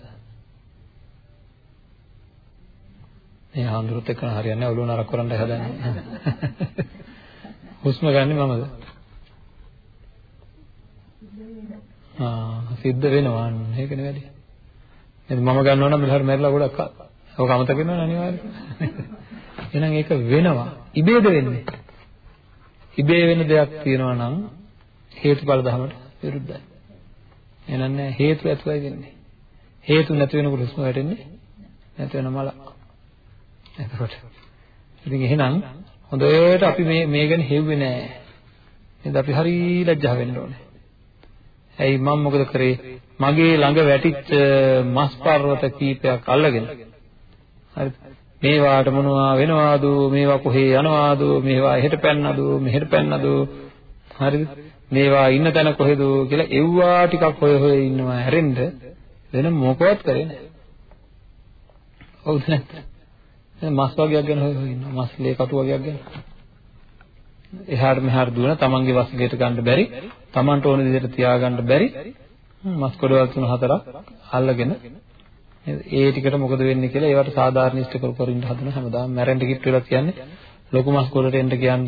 මේ හඳුරුත් එක්කන හරියන්නේ නැහැ ඔළුව නරක කරන්න හදන්නේ. හුස්ම ගන්න මමද? ආ සිද්ධ වෙනවා ඒකනේ වැඩි එහෙනම් මම ගන්නවා නම් මෙලහර මැරිලා ගොඩක් ඔක අමතක වෙනවනේ අනිවාර්යයෙන් එහෙනම් ඒක වෙනවා. ඉබේද වෙන්නේ? ඉබේ වෙන දෙයක් තියෙනවා නම් හේතුඵල ධර්මයට විරුද්ධයි. එහෙනම් නෑ. හේතු ඇතුවයි වෙන්නේ. හේතු නැති වෙනකොට හුස්ම වැටෙන්නේ නැති වෙන මල. එතකොට ඉතින් එහෙනම් හොඳට අපි මේ මේ ගැන හෙව්වේ නෑ. නේද අපි හරි ලැජ්ජා වෙන්න ඕනේ. ඇයි මම මොකද කරේ? මගේ ළඟ වැටිච්ච මස් පර්වත කීපයක් අල්ලගෙන හරිද? මේවාට මොනවා වෙනවාද? මේවා කොහේ යනවාද? මේවා එහෙට පැන්නද? මෙහෙට පැන්නද? හරිද? මේවා ඉන්න තැන කොහෙද කියලා එව්වා ටිකක් හොය හොය ඉන්නවා හැරෙන්න වෙන මොකවත් කරේ නැහැ. හවුද නැත්නම්? මස් වගේක් ගැන හොය හොය ඉන්නවා. මස් ලේ කටු වගේක් ගැන. එහාට මෙහාට දුවන තමන්ගේ වස්ගයට ගන්න බැරි තමන්ට ඕන විදිහට තියාගන්න බැරි මස් කොඩවල් තුන හතරක් අල්ලගෙන ඒ ටිකට මොකද වෙන්නේ කියලා ඒවට සාධාරණ ඉෂ්ට කර කර ඉන්න හදන හැමදාම මැරෙන්න කිට් වෙලා කියන්නේ ලොකු මස් ගොඩට එන්න කියන්න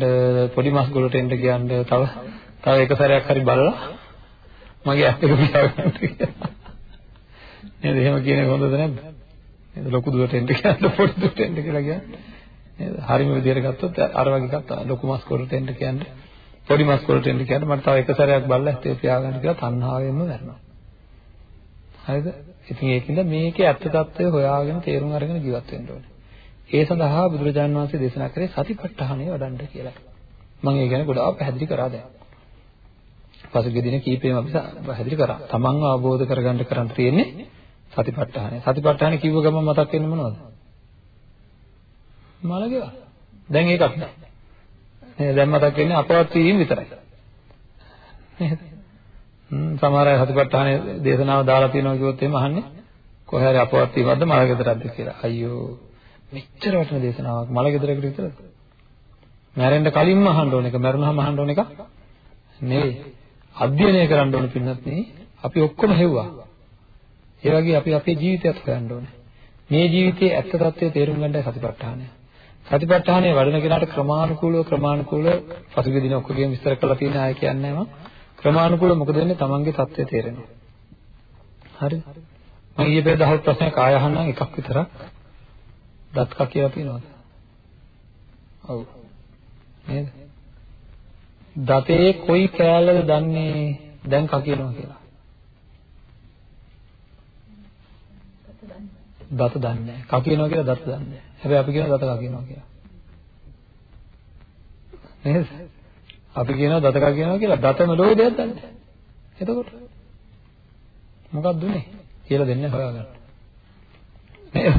පොඩි මස් ගොඩට එන්න කියන්න තව තව එක සැරයක් හරි බලලා මගේ ඇස් දෙක පියාගන්න කියලා. නේද? එහෙම කියන්නේ හොඳද නැද්ද? නේද? ලොකු දුරට එන්න කියන්න පොඩි දුරට එන්න කියලා කියන්නේ. නේද? හරිම විදියට ගත්තොත් අර වගේ ගත්තා ලොකු මස් කොරට එන්න කියන්නේ. පොඩි මස් කොරට එන්න කියන්නේ. මට තව එක සැරයක් බලලා හිතේ පියාගන්න කියලා තණ්හාවෙන්ම වැරනවා හරිද? ඉතින් ඒකින්ද මේකේ ඇත්ත తত্ত্বය හොයාගෙන තේරුම් අරගෙන ජීවත් වෙන්න ඕනේ. ඒ සඳහා බුදුරජාණන් වහන්සේ දේශනා කරේ සතිපට්ඨානය වඩන්න කියලා. මම ඒ ගැන ගොඩාක් පැහැදිලි කරා දැන්. පසුගිය දින කීපෙම අපි පැහැදිලි කරා. තමන්ව අවබෝධ කරගන්න කරන් තියෙන්නේ සතිපට්ඨානය. සතිපට්ඨානය කිව්ව ගමන් මතක් වෙන්නේ මොනවද? මලගේවා. දැන් ඒකක් නෑ. නේද? දැන් මතක් වෙන්නේ අපවත් වීම විතරයි. නේද? හ්ම් සමහර අය සතිපට්ඨානය දේශනාව දාලා තියෙනවා කිව්වොත් එහෙම අහන්නේ කොහේ හරි අපවත් වීමක්ද මලගෙදරක්ද කියලා. අයියෝ මෙච්චර වටින දේශනාවක් මලගෙදරකට විතරද? මැරෙන්න කලින්ම අහන්න ඕන එක, මැරුණාම අහන්න ඕන එක නෙවෙයි. අධ්‍යයනය කරන්න ඕන පින්නත් නේ. අපි ඔක්කොම හෙව්වා. ඒ වගේ අපි අපේ ජීවිතයත් හොයන්න ඕනේ. මේ ජීවිතයේ ඇත්ත తත්වය තේරුම් ගන්නයි සතිපට්ඨානය. සතිපට්ඨානය වඩන කෙනාට ක්‍රමානුකූලව ක්‍රමානුකූලව පසුගිය දින ඔක්කොගේම විස්තර කරලා තියෙන ආය කියන්නේ මම ක්‍රමානුකූලව මොකද වෙන්නේ තමන්ගේ தත්ත්වය තේරෙනවා. හරිද? මම ඊයේ පෙර දහස් ප්‍රශ්නයක් ආය අහන්නම් එකක් විතරක්. දත් කකියලා තියෙනවද? ඔව්. නේද? දතේ කොයි කෑල්ලද දන්නේ දැන් කකියනවා කියලා? දත දන්නේ නැහැ. කකියනවා කියලා දත දන්නේ නැහැ. හැබැයි අපි කියනවා දත කකියනවා කියලා. නේද? අපි කියනවා දත කකියනවා කියලා දතම ලෝකයක් දන්නේ නැහැ. එතකොට මොකක්ද උනේ? කියලා දෙන්නේ හොයාගන්න. නේද?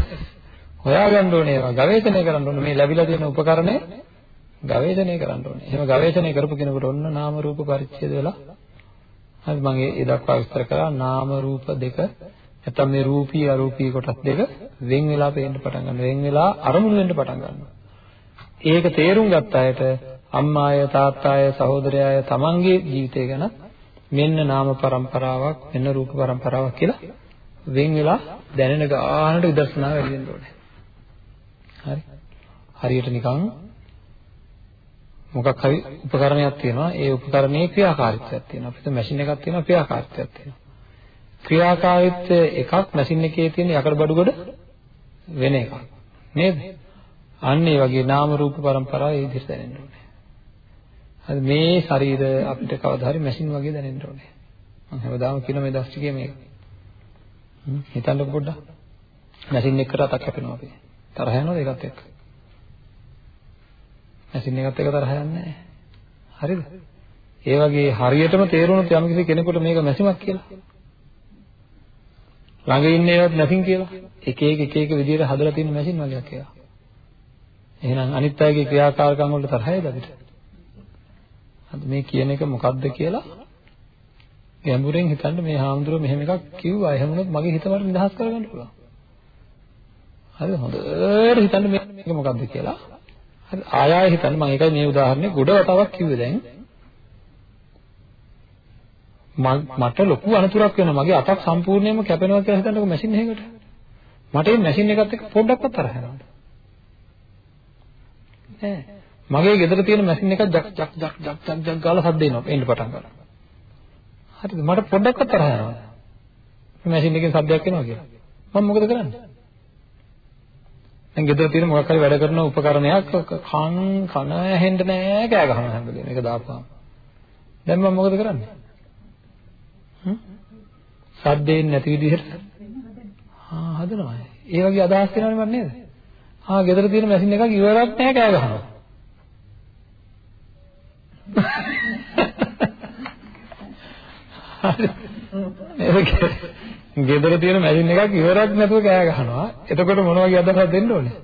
හොයාගන්න ඕනේ ඒවා ගවේෂණය කරන්න ඕනේ මේ ලැබිලා තියෙන උපකරණය ගවේෂණය කරන්න ඕනේ. එහෙම ගවේෂණය කරපු කෙනෙකුට ඔන්න නාම රූප පරිච්ඡේද වෙලා හරි මම ඒ දක්වා විස්තර කරා නාම රූප දෙක නැත්තම් මේ රූපී අරූපී කොටස් දෙක වෙන් වෙලා පේන්න පටන් ගන්නවා. වෙන් වෙලා අරමුණු වෙන්න පටන් ගන්නවා. ඒක තේරුම් ගත්ත අයට අම්මාය තාත්තාය සහෝදරයාය තමන්ගේ ජීවිතය ගැන මෙන්න නාම પરම්පරාවක් මෙන්න රූප પરම්පරාවක් කියලා වෙන් වෙලා දැනෙන ගානට විදර්ශනා වැඩි වෙන්න ඕනේ. හරි. හරියට නිකන් මොකක් හරි උපකරණයක් තියෙනවා. ඒ උපකරණයේ ක්‍රියාකාරීත්වයක් තියෙනවා. අපිට මැෂින් එකක් තියෙනවා ක්‍රියාකාරීත්වයක් තියෙනවා. ක්‍රියාකාරීත්වය එකක් මැෂින් එකේ තියෙන යකඩ බඩු ගොඩ වෙන එකක්. නේද? අන්න ඒ වගේ නාම රූප પરම්පරාව ඒ විදිහට දැනෙන්න ඕනේ. හරි මේ ශරීර අපිට කවදා හරි මැෂින් වගේ දැනෙන්න ඕනේ. මම හැමදාම කියන මේ දස් ටිකේ මේක. හිතන්න පොඩ්ඩක්. මැෂින් එකකට අතක් කැපෙනවා අපි. තරහ යනවද ඒකත් එක්ක? මැෂින් එකත් එක්ක තරහ යන්නේ නැහැ. හරිද? ඒ වගේ හරියටම තේරුණොත් යම්කිසි කෙනෙකුට මේක මැෂිමක් කියලා. ළඟ ඉන්නේවත් මැෂින් කියලා. එක එක එක එක විදිහට හදලා තියෙන මැෂින් වගේක් ඒවා. එහෙනම් අනිත් අයගේ ක්‍රියාකාරකම් වලට තරහයිද අපිට? අද මේ කියන එක මොකද්ද කියලා ගැඹුරෙන් හිතන්න මේ හාමුදුරුවෝ මෙහෙම එකක් කිව්වා. එහෙම වුණොත් මගේ හිත මට නිදහස් කරගන්න පුළුවන්. හරිද? හොඳට හිතන්න මේක මොකද්ද කියලා. හරි ආය ආය හිතන්න මම ඒකයි මේ උදාහරණය ගොඩ වතාවක් කිව්වේ දැන්. මට ලොකු අනතුරක් වෙනවා. මගේ අතක් සම්පූර්ණයෙන්ම කැපෙනවා කියලා හිතන්නකො මැෂින් එකකට. මට මේ මැෂින් එකත් එක්ක පොඩ්ඩක්වත් තරහ යනවා. නෑ. මගේ ගෙදර තියෙන මැෂින් එකක් ජක් ජක් ජක් ජක් ජක් ජක් ගාලා සද්ද එනවා. එන්න පටන් ගන්නවා. හරිද? මට පොඩ්ඩක්වත් තරහ යනවා. මේ මැෂින් එකෙන් සද්දයක් එනවා කියලා. මම මොකද කරන්නේ? දැන් ගෙදර තියෙන මොකක් හරි වැඩ කරන උපකරණයක් කන් කන ඇහෙන්න නෑ කෑ ගහනවා හැම වෙලේම. ඒක දාපුවාම. දැන් මම මොකද කරන්නේ? හ්ම්? සද්දේන් නැති විදිහට ආ හදනවා. ඒ වගේ අදහස් වෙනවනේ මට නේද? ආ ගෙදර තියෙන මැෂින් එකක් ඉවරක් නෑ කෑ ගහනවා. ඒක ගෙදර තියෙන මැෂින් එකක් ඉවරක් නැතුව කෑ ගහනවා. එතකොට මොන වගේ අදහසක් දෙන්න ඕනේ?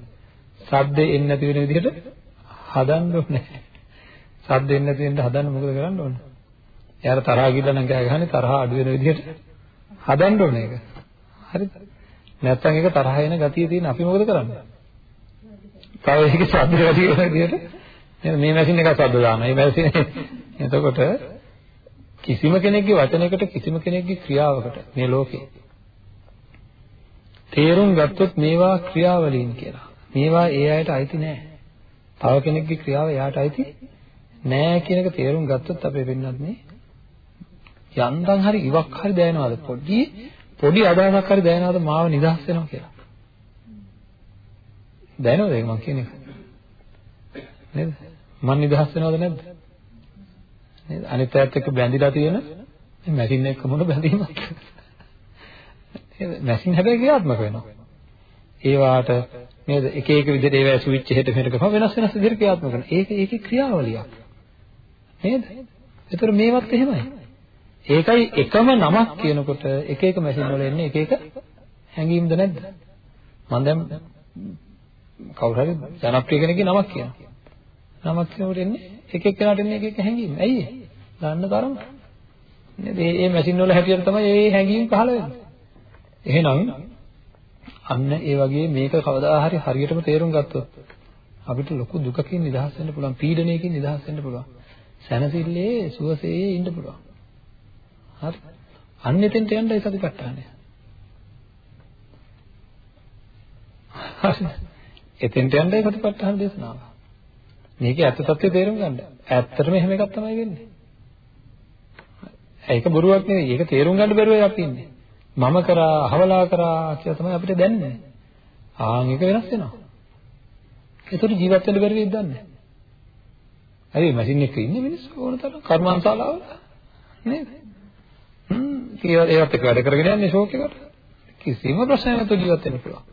සද්ද එන්නේ නැති වෙන විදිහට හදන්න ඕනේ. සද්ද එන්නේ නැති වෙන්න හදන්න මොකද කරන්න ඕනේ? එයාට තරහා ගිහලා නම් කෑ ගහන්නේ තරහා අඩු වෙන විදිහට හදන්න ඕනේ ඒක. හරිද? නැත්තම් ඒක තරහ එන ගතිය තියෙන අපි මොකද කරන්නේ? තව ඒකේ සද්ද වැඩි වෙන විදිහට නේද? මේ මැෂින් එක ශබ්ද දානවා. මේ මැෂින් එතකොට කිසිම කෙනෙක්ගේ වචනයකට කිසිම කෙනෙක්ගේ ක්‍රියාවකට මේ ලෝකේ තේරුම් ගත්තොත් මේවා ක්‍රියාවලීන් කියලා. මේවා ඒ අයට අයිති නෑ. තව කෙනෙක්ගේ ක්‍රියාව එයාට අයිති නෑ කියන එක තේරුම් ගත්තොත් අපේ වෙන්නත් මේ යන්තම් හරි ඉවක් හරි දැනනවාද පොඩි පොඩි අදහසක් හරි දැනනවාද මාව නිදහස් වෙනවා කියලා. දැනනවද ඒක මං කියන එක? නේද? මං නිදහස් වෙනවද නැද්ද? නේද? අනිත් පැත්ත එක්ක බැඳිලා තියෙන මේ මැෂින් එක මොන බැඳීමක්ද? නේද? මැෂින් හැබැයි ක්‍රියාත්මක වෙනවා. ඒ වාට නේද? එක එක විදිහට ඒවා ස්විච් එහෙට මෙහෙට කරපුවා වෙනස් වෙනස් විදිහට ක්‍රියාත්මක කරනවා. ඒක ඒකේ ක්‍රියාවලියක්. නේද? ඒතර මේවත් එහෙමයි. ඒකයි එකම නමක් කියනකොට එක එක මැෂින් වල එන්නේ එක එක හැඟීම්ද නැද්ද? මම දැන් කවුරු හරි ජනප්‍රිය කෙනෙක්ගේ නමක් කියනවා. නමක් කියනකොට එන්නේ එක එක කෙනාට එන්නේ එක එක හැඟීම්. ඇයි ඒ? දන්න තරම. නේද? මේ මේ මැෂින් වල හැටියට තමයි මේ හැඟීම් පහළ වෙන්නේ. එහෙනම් අන්න ඒ වගේ මේක කවදා හරි හරියටම තේරුම් ගත්තොත් අපිට ලොකු දුකකින් නිදහස් වෙන්න පුළුවන් පීඩනයකින් නිදහස් වෙන්න පුළුවන් සැනසෙල්ලේ සුවසේ ඉන්න පුළුවන් හරි. අන්න එතෙන්ට යන්නයි සතිපට්ඨානය හරි. එතෙන්ට යන්නයි සතිපට්ඨාන දේශනාව. මේකේ ඇත්ත සත්‍ය තේරුම් ගන්න. ඇත්තටම එහෙම එකක් තමයි වෙන්නේ. ඒක බොරුවක් නෙවෙයි. ඒක තේරුම් ගන්න බැරුවයි අපි ඉන්නේ. මම කරා අහවලා කරා කියලා තමයි අපිට දැනෙන්නේ. ආන් එක වෙනස් වෙනවා. ඒතර ජීවත් වෙන්න බැරි වෙයිද දන්නේ හරි මැෂින් එකක ඉන්නේ මිනිස්සු ඕන තරම් කර්මාන්තශාලාවල නේද? හ්ම් ඒවත් එක්ක වැඩ කරගෙන යන්නේ ෂෝක් එකට. කිසිම ප්‍රශ්නයක් නැතුව ජීවත් වෙන්න පුළුවන්.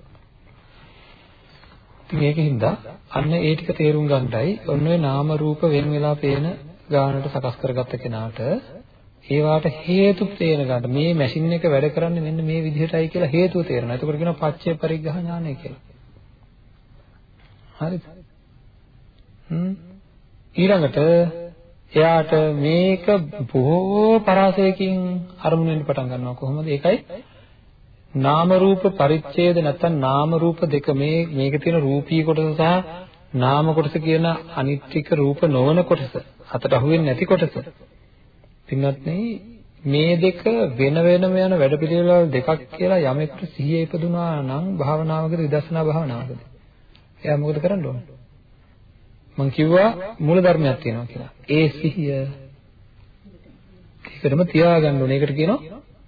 ඉතින් ඒකින්ද අන්න ඒ ටික තේරුම් ගන්නයි ඔන්න ඔය නාම රූප වෙන වෙලා පේන ගානට සකස් කරගත්ත කෙනාට ඒවාට හේතු තේන ගන්න මේ මැෂින් එක වැඩ කරන්නේ මෙන්න මේ විදිහටයි කියලා හේතුව තේරෙනවා. එතකොට කියනවා පච්චේ පරිග්‍රහ ඥානය කියලා. හරිද? හ්ම් ඊළඟට එයාට මේක බොහෝ පරාසයකින් අරමුණු වෙන්න පටන් ගන්නවා කොහොමද? ඒකයි නාම රූප පරිච්ඡේද නැත්නම් නාම රූප දෙක මේ මේකේ තියෙන රූපී කොටස සහ නාම කොටස කියන අනිත්‍යක රූප නොවන කොටස අතට අහුවෙන්නේ නැති කොටස. පින්වත්නි මේ දෙක වෙන වෙනම යන වැඩපිළිවෙළ දෙකක් කියලා යමෙකුට සිහිය ඉපදුනා නම් භාවනාවකද විදර්ශනා භාවනාවකද? එයා මොකද කරන්න ඕන? මම කිව්වා මූල ධර්මයක් තියෙනවා කියලා ඒ සිහිය ඒකටම තියාගන්න ඕනේ ඒකට කියනවා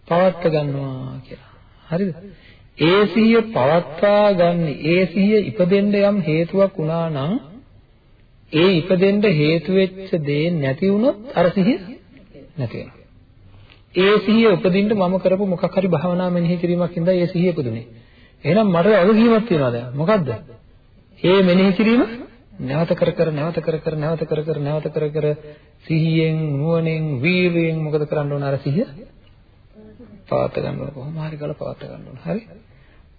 පවත්ත ගන්නවා කියලා හරිද ඒ සිහිය පවත්වා ගන්න ඒ සිහිය ඉපදෙන්න යම් හේතුවක් වුණා නම් ඒ ඉපදෙන්න හේතු වෙච්ච දේ නැති වුණොත් අර සිහිය නැති වෙනවා. ඒ සිහිය උපදින්න මම කරපු මොකක් හරි භාවනා මෙනෙහි කිරීමක් ඉඳලා ඒ සිහිය උපදුනේ. එහෙනම් මට අවදීමක් තියෙනවා දැන්. මොකද්ද? ඒ මෙනෙහි කිරීම නැවත කර කර නැවත කර කර නැවත කර කර නැවත කර කර සිහියෙන් නුවණෙන් වීරියෙන් මොකද කරන්න ඕන අර සිහිය? පවත් ගන්න ඕන. කොහොම හරි ගල පවත් ගන්න ඕන. හරි?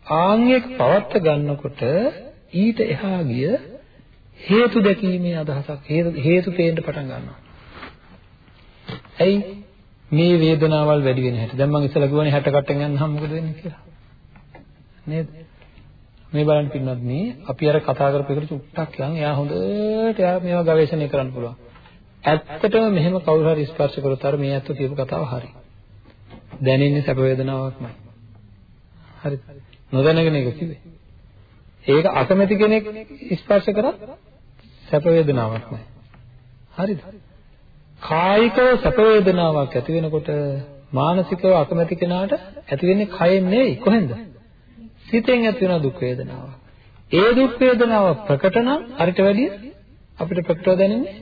ආන්‍යක පවත් ගන්නකොට ඊට එහා ගිය හේතු දැකීමේ අදහසක් හේතු පේන්න පටන් ගන්නවා. ඇයි මේ වේදනාවල් වැඩි වෙන හැටි. දැන් මම ඉස්සෙල්ලා කිව්වනේ 60 කට්ටෙන් යනහම මොකද වෙන්නේ කියලා. නේද? මේ බලන්න පින්නත් මේ අපි අර කතා කරපු එකට චුට්ටක් යන් එයා හොඳට එයා මේවා ගවේෂණය කරන්න පුළුවන්. ඇත්තටම මෙහෙම කවුරු හරි ස්පර්ශ කරොත් අර මේ ඇත්ත කියපු කතාව හරි. දැනෙන්නේ සැප වේදනාවක්මයි. හරිද? නොදැනගෙන ඒක කිව්වේ. ඒක අකමැති කෙනෙක් ස්පර්ශ කරත් සැප වේදනාවක්මයි. හරිද? කායිකව සැප වේදනාවක් ඇති වෙනකොට මානසිකව අකමැති කෙනාට ඇති වෙන්නේ කයෙන් නෙවෙයි කොහෙන්ද? සිතෙන් ඇති වෙන දුක් වේදනාවක්. ඒ දුක් වේදනාව ප්‍රකට නම් අරිට වැඩිය අපිට ප්‍රකටව දැනෙන්නේ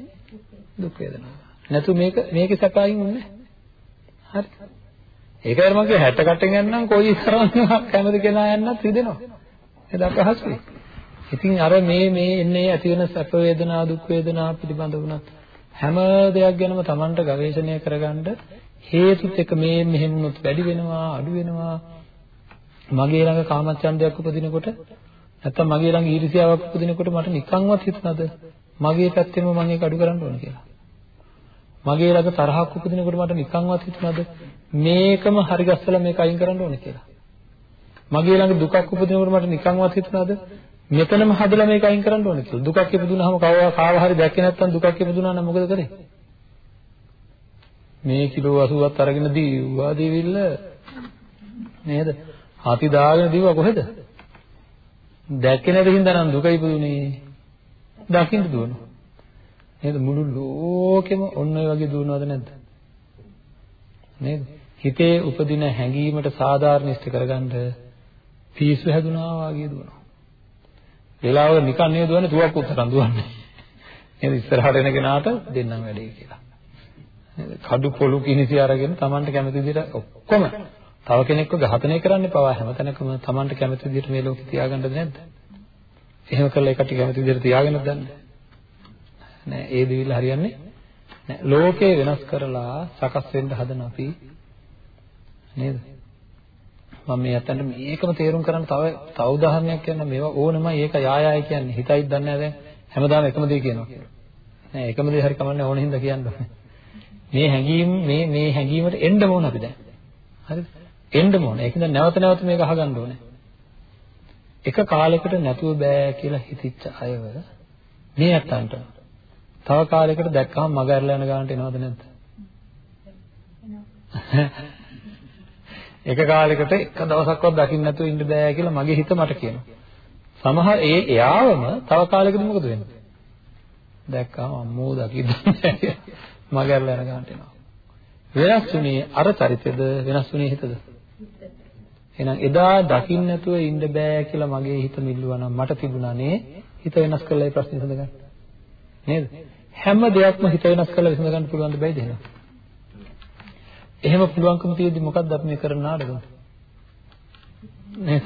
දුක් වේදනාව. නැතු මේක මේකේ සැපයින් උන්නේ හරි. ඒකයි මම කිය 60 කටෙන් යන්නම් කොයි තරම් කැමති කෙනා යන්නත් රිදෙනවා. ඒක අපහසුයි. ඉතින් අර මේ මේ එන්නේ ඇති වෙන සැප වේදනා දුක් වේදනා පිළිබඳ වුණත් හැම දෙයක් ගැනම Tamanට ගවේෂණය කරගන්න හේතුත් එක මේ මෙහෙම වුණොත් වැඩි වෙනවා අඩු වෙනවා මගේ ළඟ කාමච්ඡන්දයක් උපදිනකොට නැත්තම් මගේ ළඟ ඊර්ෂ්‍යාවක් උපදිනකොට මට නිකන්වත් හිතනද මගේ පැත්තෙන්ම මම ඒක අඩු කරන්න ඕන කියලා මගේ ළඟ තරහක් උපදිනකොට මට නිකන්වත් හිතනද මේකම හරි ගස්සලා මේක අයින් කරන්න ඕන කියලා මගේ ළඟ දුකක් උපදිනකොට මට නිකන්වත් හිතනද මෙතනම හදලා මේක අයින් කරන්න ඕනේ කියලා. දුකක් ඉපදුනහම කවවා කාව හරි දැක්කේ නැත්නම් දුකක් ඉපදුනා නම් මොකද කරේ? මේ කිලෝ 80ක් අරගෙන දීවා දිවිල්ල නේද? හති දාගෙන දීවා කොහෙද? දැක්කේ නැති හින්දා නම් දුක ඉපදුනේ. දකින්න දුවනවා. නේද? මුළු ලෝකෙම ඔන්න ඔය වගේ දුවනවද නැද්ද? නේද? හිතේ උපදින හැඟීමට සාධාරණ ඉෂ්ට කරගන්න පිස්සු හැදුනා වගේ දුවනවා. වෙලාවක නිකන් නේද දුවන්නේ තුවක්කු උතරන් දුවන්නේ. නේද? ඉස්සරහට එන කෙනාට දෙන්නම් වැඩේ කියලා. නේද? කඩු පොළු කිනිසි අරගෙන Tamanට කැමති විදිහට ඔක්කොම තව කෙනෙක්ව ඝාතනය කරන්න එපා හැමතැනකම Tamanට කැමති විදිහට මේ ලෝකේ තියාගන්නද නැද්ද? එහෙම කළා එකට කැමති විදිහට තියාගෙනද දන්නේ? නෑ ඒ දෙවිල්ල හරියන්නේ නෑ. ලෝකේ වෙනස් කරලා සකස් වෙන්න හදන අපි නේද? මම මේ අතන මේකම තේරුම් කරන්න තව තව උදාහරණයක් කියන්න මේවා ඕනමයි ඒක යායයි කියන්නේ හිතයිද දන්නේ නැහැ දැන් හැමදාම එකම දේ කියනවා නෑ එකම දේ හරි කමන්නේ ඕන හින්දා කියන්න මේ හැඟීම් මේ මේ හැඟීමට එන්න ඕන අපි දැන් හරිද එන්න ඕන ඒකෙන්ද නැවත නැවත මේක අහගන්න ඕනේ එක කාලයකට නැතුව බෑ කියලා හිතිච්ච අයව මේ අතන්ට තව කාලයකට දැක්කම මග ඇරලා යන ගානට එනවද නැද්ද එක කාලයකට එක දවසක්වත් දකින්න නැතුව ඉන්න බෑ කියලා මගේ හිත මට කියනවා. සමහර ඒ එයාවම තව කාලයකදී මොකද වෙන්නේ? දැක්කම අම්මෝ දකින්න මගේ අරලා යන ගන්නට එනවා. වෙනස් වුණේ අර චරිතෙද වෙනස් වුණේ හිතද? එහෙනම් එදා දකින්න නැතුව ඉන්න බෑ කියලා මගේ හිත මිල්ලුවා නම් මට තිබුණානේ හිත වෙනස් කරලා ඒ ප්‍රශ්නේ විසඳගන්න. නේද? හැම දෙයක්ම හිත වෙනස් කරලා විසඳගන්න පුළුවන් දෙ බැයිද එහෙනම්? එහෙම පුළුවන්කම තියෙද්දි මොකද්ද අපි මේ කරන නාටකම? නේද?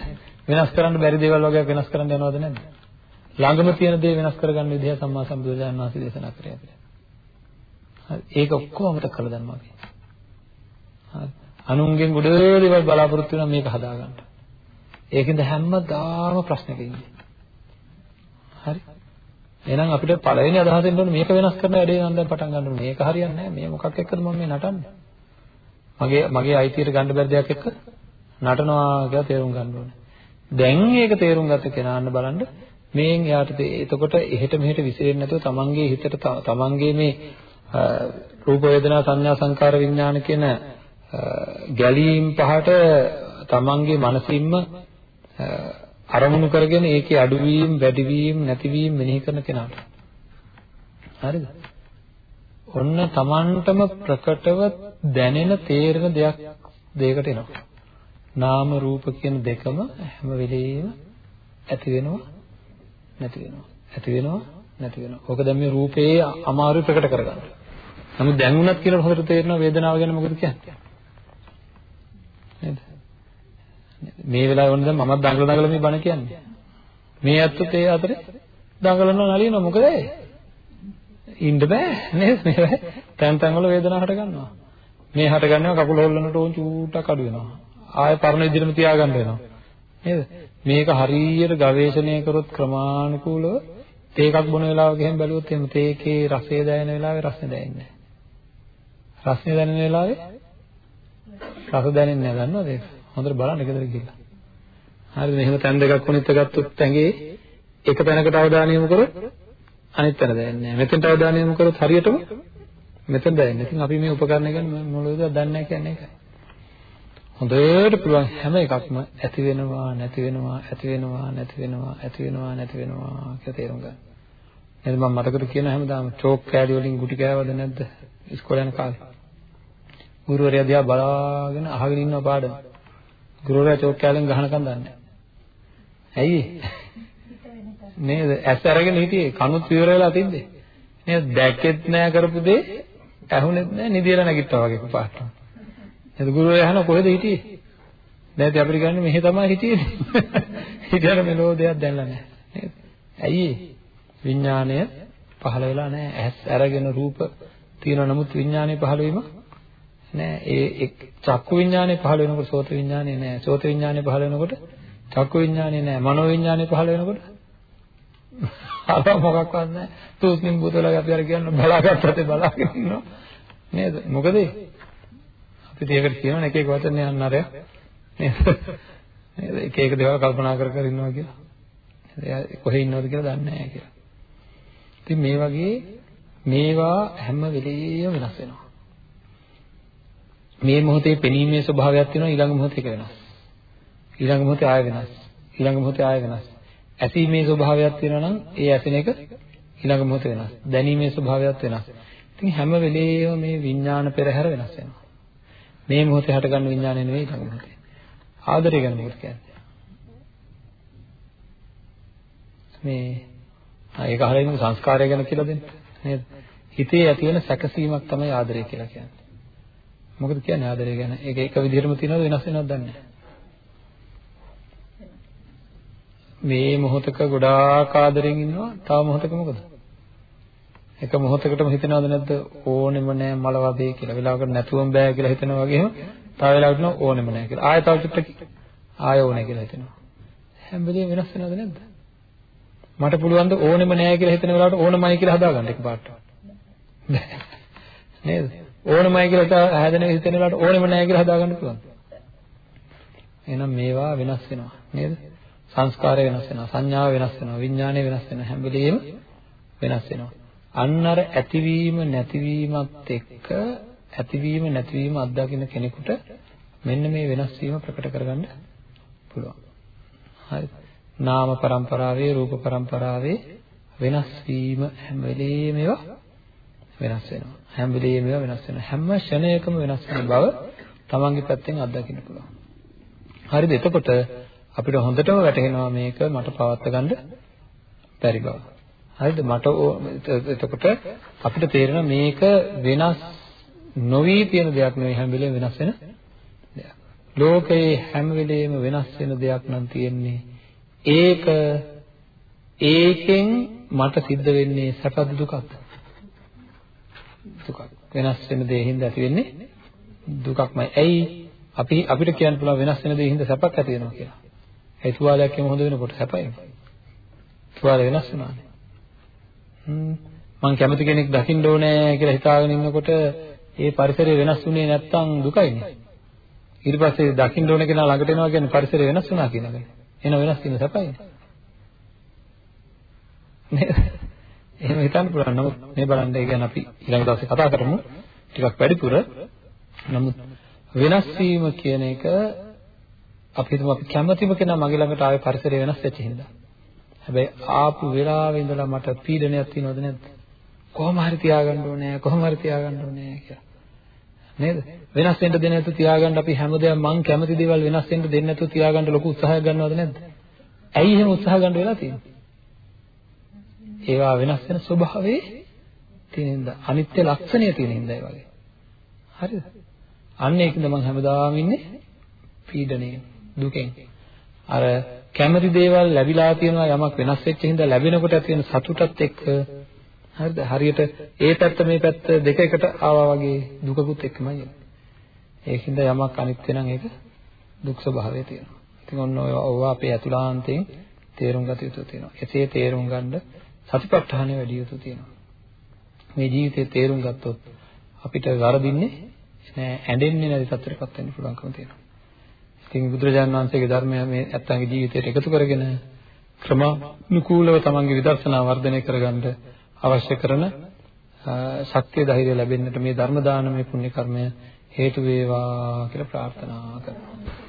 වෙනස් කරන්න බැරි දේවල් වගේ වෙනස් කරන්න යනවද නැද්ද? ළඟම තියෙන දේ වෙනස් කරගන්න විදිහ සම්මා සම්බුදුරජාණන් වහන්සේ දේශනා කරේ අපිට. හරි. ඒක ඔක්කොම අමතක කළා දැන් මගේ. හරි. අනුන්ගෙන් ගොඩ දේවල් බලාපොරොත්තු වෙනවා මේක හදාගන්න. ඒකෙන්ද හැමදාම ප්‍රශ්නක ඉන්නේ. හරි. එහෙනම් අපිට පළවෙනි අදහසෙන් ඕනේ මේක වෙනස් කරන වැඩේ නම් දැන් පටන් ගන්න ඕනේ. මේක හරියන්නේ නැහැ. මේ මොකක් එක්කද මම මේ නටන්නේ? මගේ මගේ අයිතියට ගන්න බැරි දෙයක් එක්ක නටනවා කියලා තේරුම් ගන්න ඕනේ. දැන් මේක තේරුම් ගත්ත කෙනාන්න බලන්න මේන් එයාට එතකොට එහෙට මෙහෙට විසිරෙන්නේ නැතුව තමන්ගේ හිතට තමන්ගේ මේ රූප වේදනා සංඥා සංකාර විඥාන කියන ගැලීම් පහට තමන්ගේ මනසින්ම අරමුණු කරගෙන ඒකේ අඩුවීම් වැඩිවීම් නැතිවීම් මෙනෙහි කරන කෙනාට හරිද ඔන්න තමන්ටම ප්‍රකටව දැනෙන තේරෙන දෙයක් දෙයකට එනවා. නාම රූප කියන දෙකම හැම වෙලෙම ඇති වෙනවා නැති වෙනවා. ඇති වෙනවා නැති වෙනවා. ඕක දැන් මේ රූපේ අමාරු ප්‍රකට කරගන්න. නමුත් දැන් උනත් කියලා හොඳට තේරෙනවා වේදනාව ගැන මොකද කියන්නේ. නේද? මේ වෙලාවේ වුණ දැන් මමත් දඟල දඟල මේ බණ කියන්නේ. මේ ඇත්තත් ඒ අතරේ දඟලනවා නලියනවා මොකද ඒ? ඉන්න බෑ නේද? මේ තැන් තැන් වල වේදනාව හට ගන්නවා. මේ හට ගන්නවා කකුල හොල්ලනට ඕන් චූට්ටක් අඩු වෙනවා. ආයෙ පරණ විදිහටම තියාගන්න වෙනවා. නේද? මේක හරියට ගවේෂණය කරොත් ක්‍රමානුකූලව තේ එකක් බොන වෙලාවක එහෙම බැලුවොත් එහෙම තේකේ රසය දැනෙන වෙලාවේ රසය දැනෙන්නේ නැහැ. රසය දැනෙන වෙලාවේ රස දැනෙන්නේ නැහැ දන්නවද ඒක? හොඳට බලන්න ගෙදර ගිහලා. හරිද? මෙහෙම තැන් දෙකක් වුණිත් ගත්තොත් ඇඟේ එක තැනකට අවධානය යොමු කරොත් අනිත් තැන දැනෙන්නේ නැහැ. මෙතෙන්ට අවධානය යොමු කරොත් හරියටම මෙතෙන් දැනෙන්නේ. ඉතින් අපි මේ උපකරණ ගැන මොළොවද දන්නේ නැහැ කියන්නේ ඒකයි. හොඳට පුළුවන් හැම එකක්ම ඇති වෙනවා නැති වෙනවා ඇති වෙනවා නැති වෙනවා ඇති වෙනවා නැති වෙනවා කියලා තේරුම් ගන්න. නේද මම මතකද කියන හැමදාම චෝක් කෑලි වලින් ගුටි කෑවද නැද්ද ඉස්කෝලේ යන කාලේ? ගුරුවරයා දිහා බලාගෙන අහගෙන ඉන්නවා පාඩම. ගුරුවරයා චෝක් කෑල්ලෙන් ගහනකම් දන්නේ නැහැ. ඇයි නේද? ඇස් අරගෙන හිටියේ කනුත් විවර වෙලා තිබ්බේ. නේද? දැක්කෙත් නෑ කරපු දේ ඇහුනෙත් නෑ නිදිලා නැගිට්ටා වගේ පාට. නේද? ගුරුවරයා අහන කොහෙද හිටියේ? දැන් අපිට ගන්නේ මෙහෙ තමයි හිටියේ. හිතන මෙලෝ දෙයක් දැනලා නෑ. නේද? ඇයි විඥාණය පහළ වෙලා නෑ. ඇස් අරගෙන රූප තියෙනවා නමුත් විඥාණය පහළ වීම නෑ. ඒ චක්කු විඥාණය පහළ වෙනකොට සෝත විඥාණය නෑ. සෝත විඥාණය පහළ වෙනකොට චක්කු විඥාණය නෑ. මනෝ විඥාණය පහළ වෙනකොට අර මොකක්වත් නැහැ. තුස්නින් බුතලගේ අපි අර කියන්න බලාගත්තත් බලාගෙන ඉන්නවා. නේද? මොකද අපි ඒකට කියනවා එක එක වචන යන්න අරය. නේද? නේද? එක එක දේවල් කල්පනා කර කර ඉන්නවා කියලා. එයා කොහේ ඉන්නවද කියලා දන්නේ නැහැ කියලා. ඉතින් මේ වගේ මේවා හැම වෙලෙම වෙනස් වෙනවා. මේ මොහොතේ පෙනීමේ ස්වභාවයක් තියෙනවා ඊළඟ මොහොතේ වෙනස්. ඊළඟ මොහොතේ ආය වෙනස්. ඊළඟ මොහොතේ ආය වෙනස්. ඇසීමේ ස්වභාවයක් තියෙනවා නම් ඒ ඇසෙන එක ඊළඟ මොහොතේ වෙනස්. දැනීමේ ස්වභාවයක් වෙනස්. ඉතින් හැම වෙලේම මේ විඥාන පෙරහැර වෙනස් වෙනවා. මේ මොහොතේ හටගන්න විඥානය නෙවෙයි ඊළඟ මොහොතේ. ආදරය ගැන මොකද කියන්නේ? මේ ඒක අහලා ඉන්න සංස්කාරය ගැන කියලා දෙන්න නේද? හිතේ ඇති වෙන සැකසීමක් තමයි ආදරය කියලා කියන්නේ. මොකද කියන්නේ ආදරය ගැන? ඒක එක විදිහටම තියෙනවද වෙනස් වෙනවද දන්නේ නැහැ. මේ මොහොතක ගොඩාක් ආදරෙන් ඉන්නවා. තව මොහොතක මොකද? එක මොහොතකටම හිතනවද නැද්ද? ඕනෙම නෑ මල වදේ කියලා. වෙලාවකට නැතුවම බෑ කියලා හිතනවා වගේම තව වෙලාවකට නෝ ඕනෙම නෑ කියලා. ආයෙ තව චුට්ටක් ආයෙ ඕනේ කියලා හිතනවා. හැම වෙලේම වෙනස් වෙනවද නැද්ද? මට පුළුවන් ද ඕනෙම නෑ කියලා හිතන වෙලාවට ඕනමයි කියලා හදාගන්න එකපාරට. නේද? ඕනමයි කියලා හැදෙන හිතෙන වෙලාවට ඕනෙම නැහැ කියලා හදාගන්න පුළුවන්. එහෙනම් මේවා වෙනස් වෙනවා නේද? සංස්කාරය වෙනස් වෙනවා, සංඥාව වෙනස් වෙනවා, විඥානය වෙනස් වෙනවා, හැම වෙලෙම වෙනස් වෙනවා. අන්න අර ඇතිවීම නැතිවීමත් එක්ක ඇතිවීම නැතිවීම අත්දකින්න කෙනෙකුට මෙන්න මේ වෙනස් වීම ප්‍රකට කරගන්න පුළුවන්. හරි. නාම પરම්පරාවේ, රූප પરම්පරාවේ වෙනස් වීම හැම වෙලෙම වෙනස් වෙනවා. හැම වෙලෙම ඒවා වෙනස් වෙනවා හැම ක්ෂණයකම වෙනස් වෙන බව තමන්ගේ පැත්තෙන් අත්දකින්න පුළුවන් හරිද එතකොට අපිට හොඳටම වැටහෙනවා මේක මට පවත් ගන්න බැරි බව. හරිද? මට එතකොට අපිට තේරෙනවා මේක වෙනස් නොවි තියෙන දෙයක් නෙවෙයි හැම වෙලේම වෙනස් වෙන දෙයක්. ලෝකයේ හැම වෙලේම වෙනස් වෙන දෙයක් නම් තියෙන්නේ ඒක ඒකෙන් මට සිද්ධ වෙන්නේ සැපද දුකද? දුකක්. වෙනස් වෙන දේ හින්දා ඇති වෙන්නේ දුකක්මයි. ඇයි අපි අපිට කියන්න පුළුවන් වෙනස් වෙන දේ හින්දා සැපක් ඇති වෙනවා කියලා. ඒ තුවාලයක් එම හොඳ වෙනකොට සැපයි. තුවාල වෙනස් වෙනානේ. හ්ම් මං කැමති කෙනෙක් දකින්න ඕනේ කියලා හිතාගෙන ඉන්නකොට ඒ පරිසරය වෙනස් වුණේ නැත්තම් දුකයිනේ. ඊට පස්සේ දකින්න ඕන කෙනා ළඟට එනවා කියන්නේ පරිසරය වෙනස් වුණා කියන එක. එන වෙනස් වීම සැපයිනේ. නේද? එහෙම හිතන්න පුළුවන්. නමුත් මේ බලන්න ඒ කියන්නේ අපි ඊළඟ දවසේ කතා කරමු. ටිකක් වැඩිපුර. නමුත් වෙනස් වීම කියන එක අපි හිතමු අපි කැමතිම කෙනා මගේ ළඟට ආවේ පරිසරය වෙනස් වෙච්ච හින්දා. හැබැයි ආපු වෙලාවේ ඉඳලා මට පීඩනයක් තියෙනවද නැද්ද? කොහොම හරි තියාගන්න ඕනේ කොහොම හරි තියාගන්න ඕනේ කියලා. නේද? වෙනස් වෙන්න දෙන්නේ නැතුව තියාගන්න අපි හැමදේම මං කැමති දේවල් වෙනස් වෙන්න දෙන්නේ නැතුව තියාගන්න ලොකු උත්සාහයක් ගන්නවද නැද්ද? ඇයි එහෙම උත්සාහ ගන්න වෙලා තියෙන්නේ? ඒවා වෙනස් වෙන ස්වභාවයේ තියෙන හින්දා අනිත්‍ය ලක්ෂණය තියෙන හින්දා ඒ වගේ. හරිද? අන්න ඒකින්ද මම හැමදාම ඉන්නේ පීඩණයෙන්. දුකෙන්. අර කැමති දේවල් ලැබිලා තියෙනවා යමක් වෙනස් වෙච්ච හින්දා ලැබෙනකොට ඇති වෙන සතුටත් එක්ක හරිද? හරියට ඒ පැත්ත මේ පැත්ත දෙක එකට ආවා වගේ දුකකුත් එක්කමයි එන්නේ. ඒකින්ද යමක් අනිත්‍ය නම් ඒක දුක් ස්වභාවය තියෙනවා. ඉතින් ඔන්න ඔය අපේ අතුලාන්තයෙන් තේරුම් ගත යුතු තියෙනවා. එසේ තේරුම් ගන්න සතිපට්ඨානෙ වැඩි යුතු තියෙනවා. මේ ජීවිතේ තේරුම් ගත්තොත් අපිට වරදින්නේ නෑ ඇඬෙන්නේ නැති තත්ත්වයකටපත් වෙන්න පුළුවන්කම තියෙනවා. ඉතින් බුදුරජාණන් වහන්සේගේ ධර්මය මේ ඇත්තන්ගේ ජීවිතයට එකතු කරගෙන ක්‍රමානුකූලව තමන්ගේ විදර්ශනා වර්ධනය කරගන්න අවශ්‍ය කරන ශක්තිය ධෛර්යය ලැබෙන්නට මේ ධර්ම දානමය පුණ්‍ය කර්මය හේතු වේවා කියලා ප්‍රාර්ථනා කරනවා.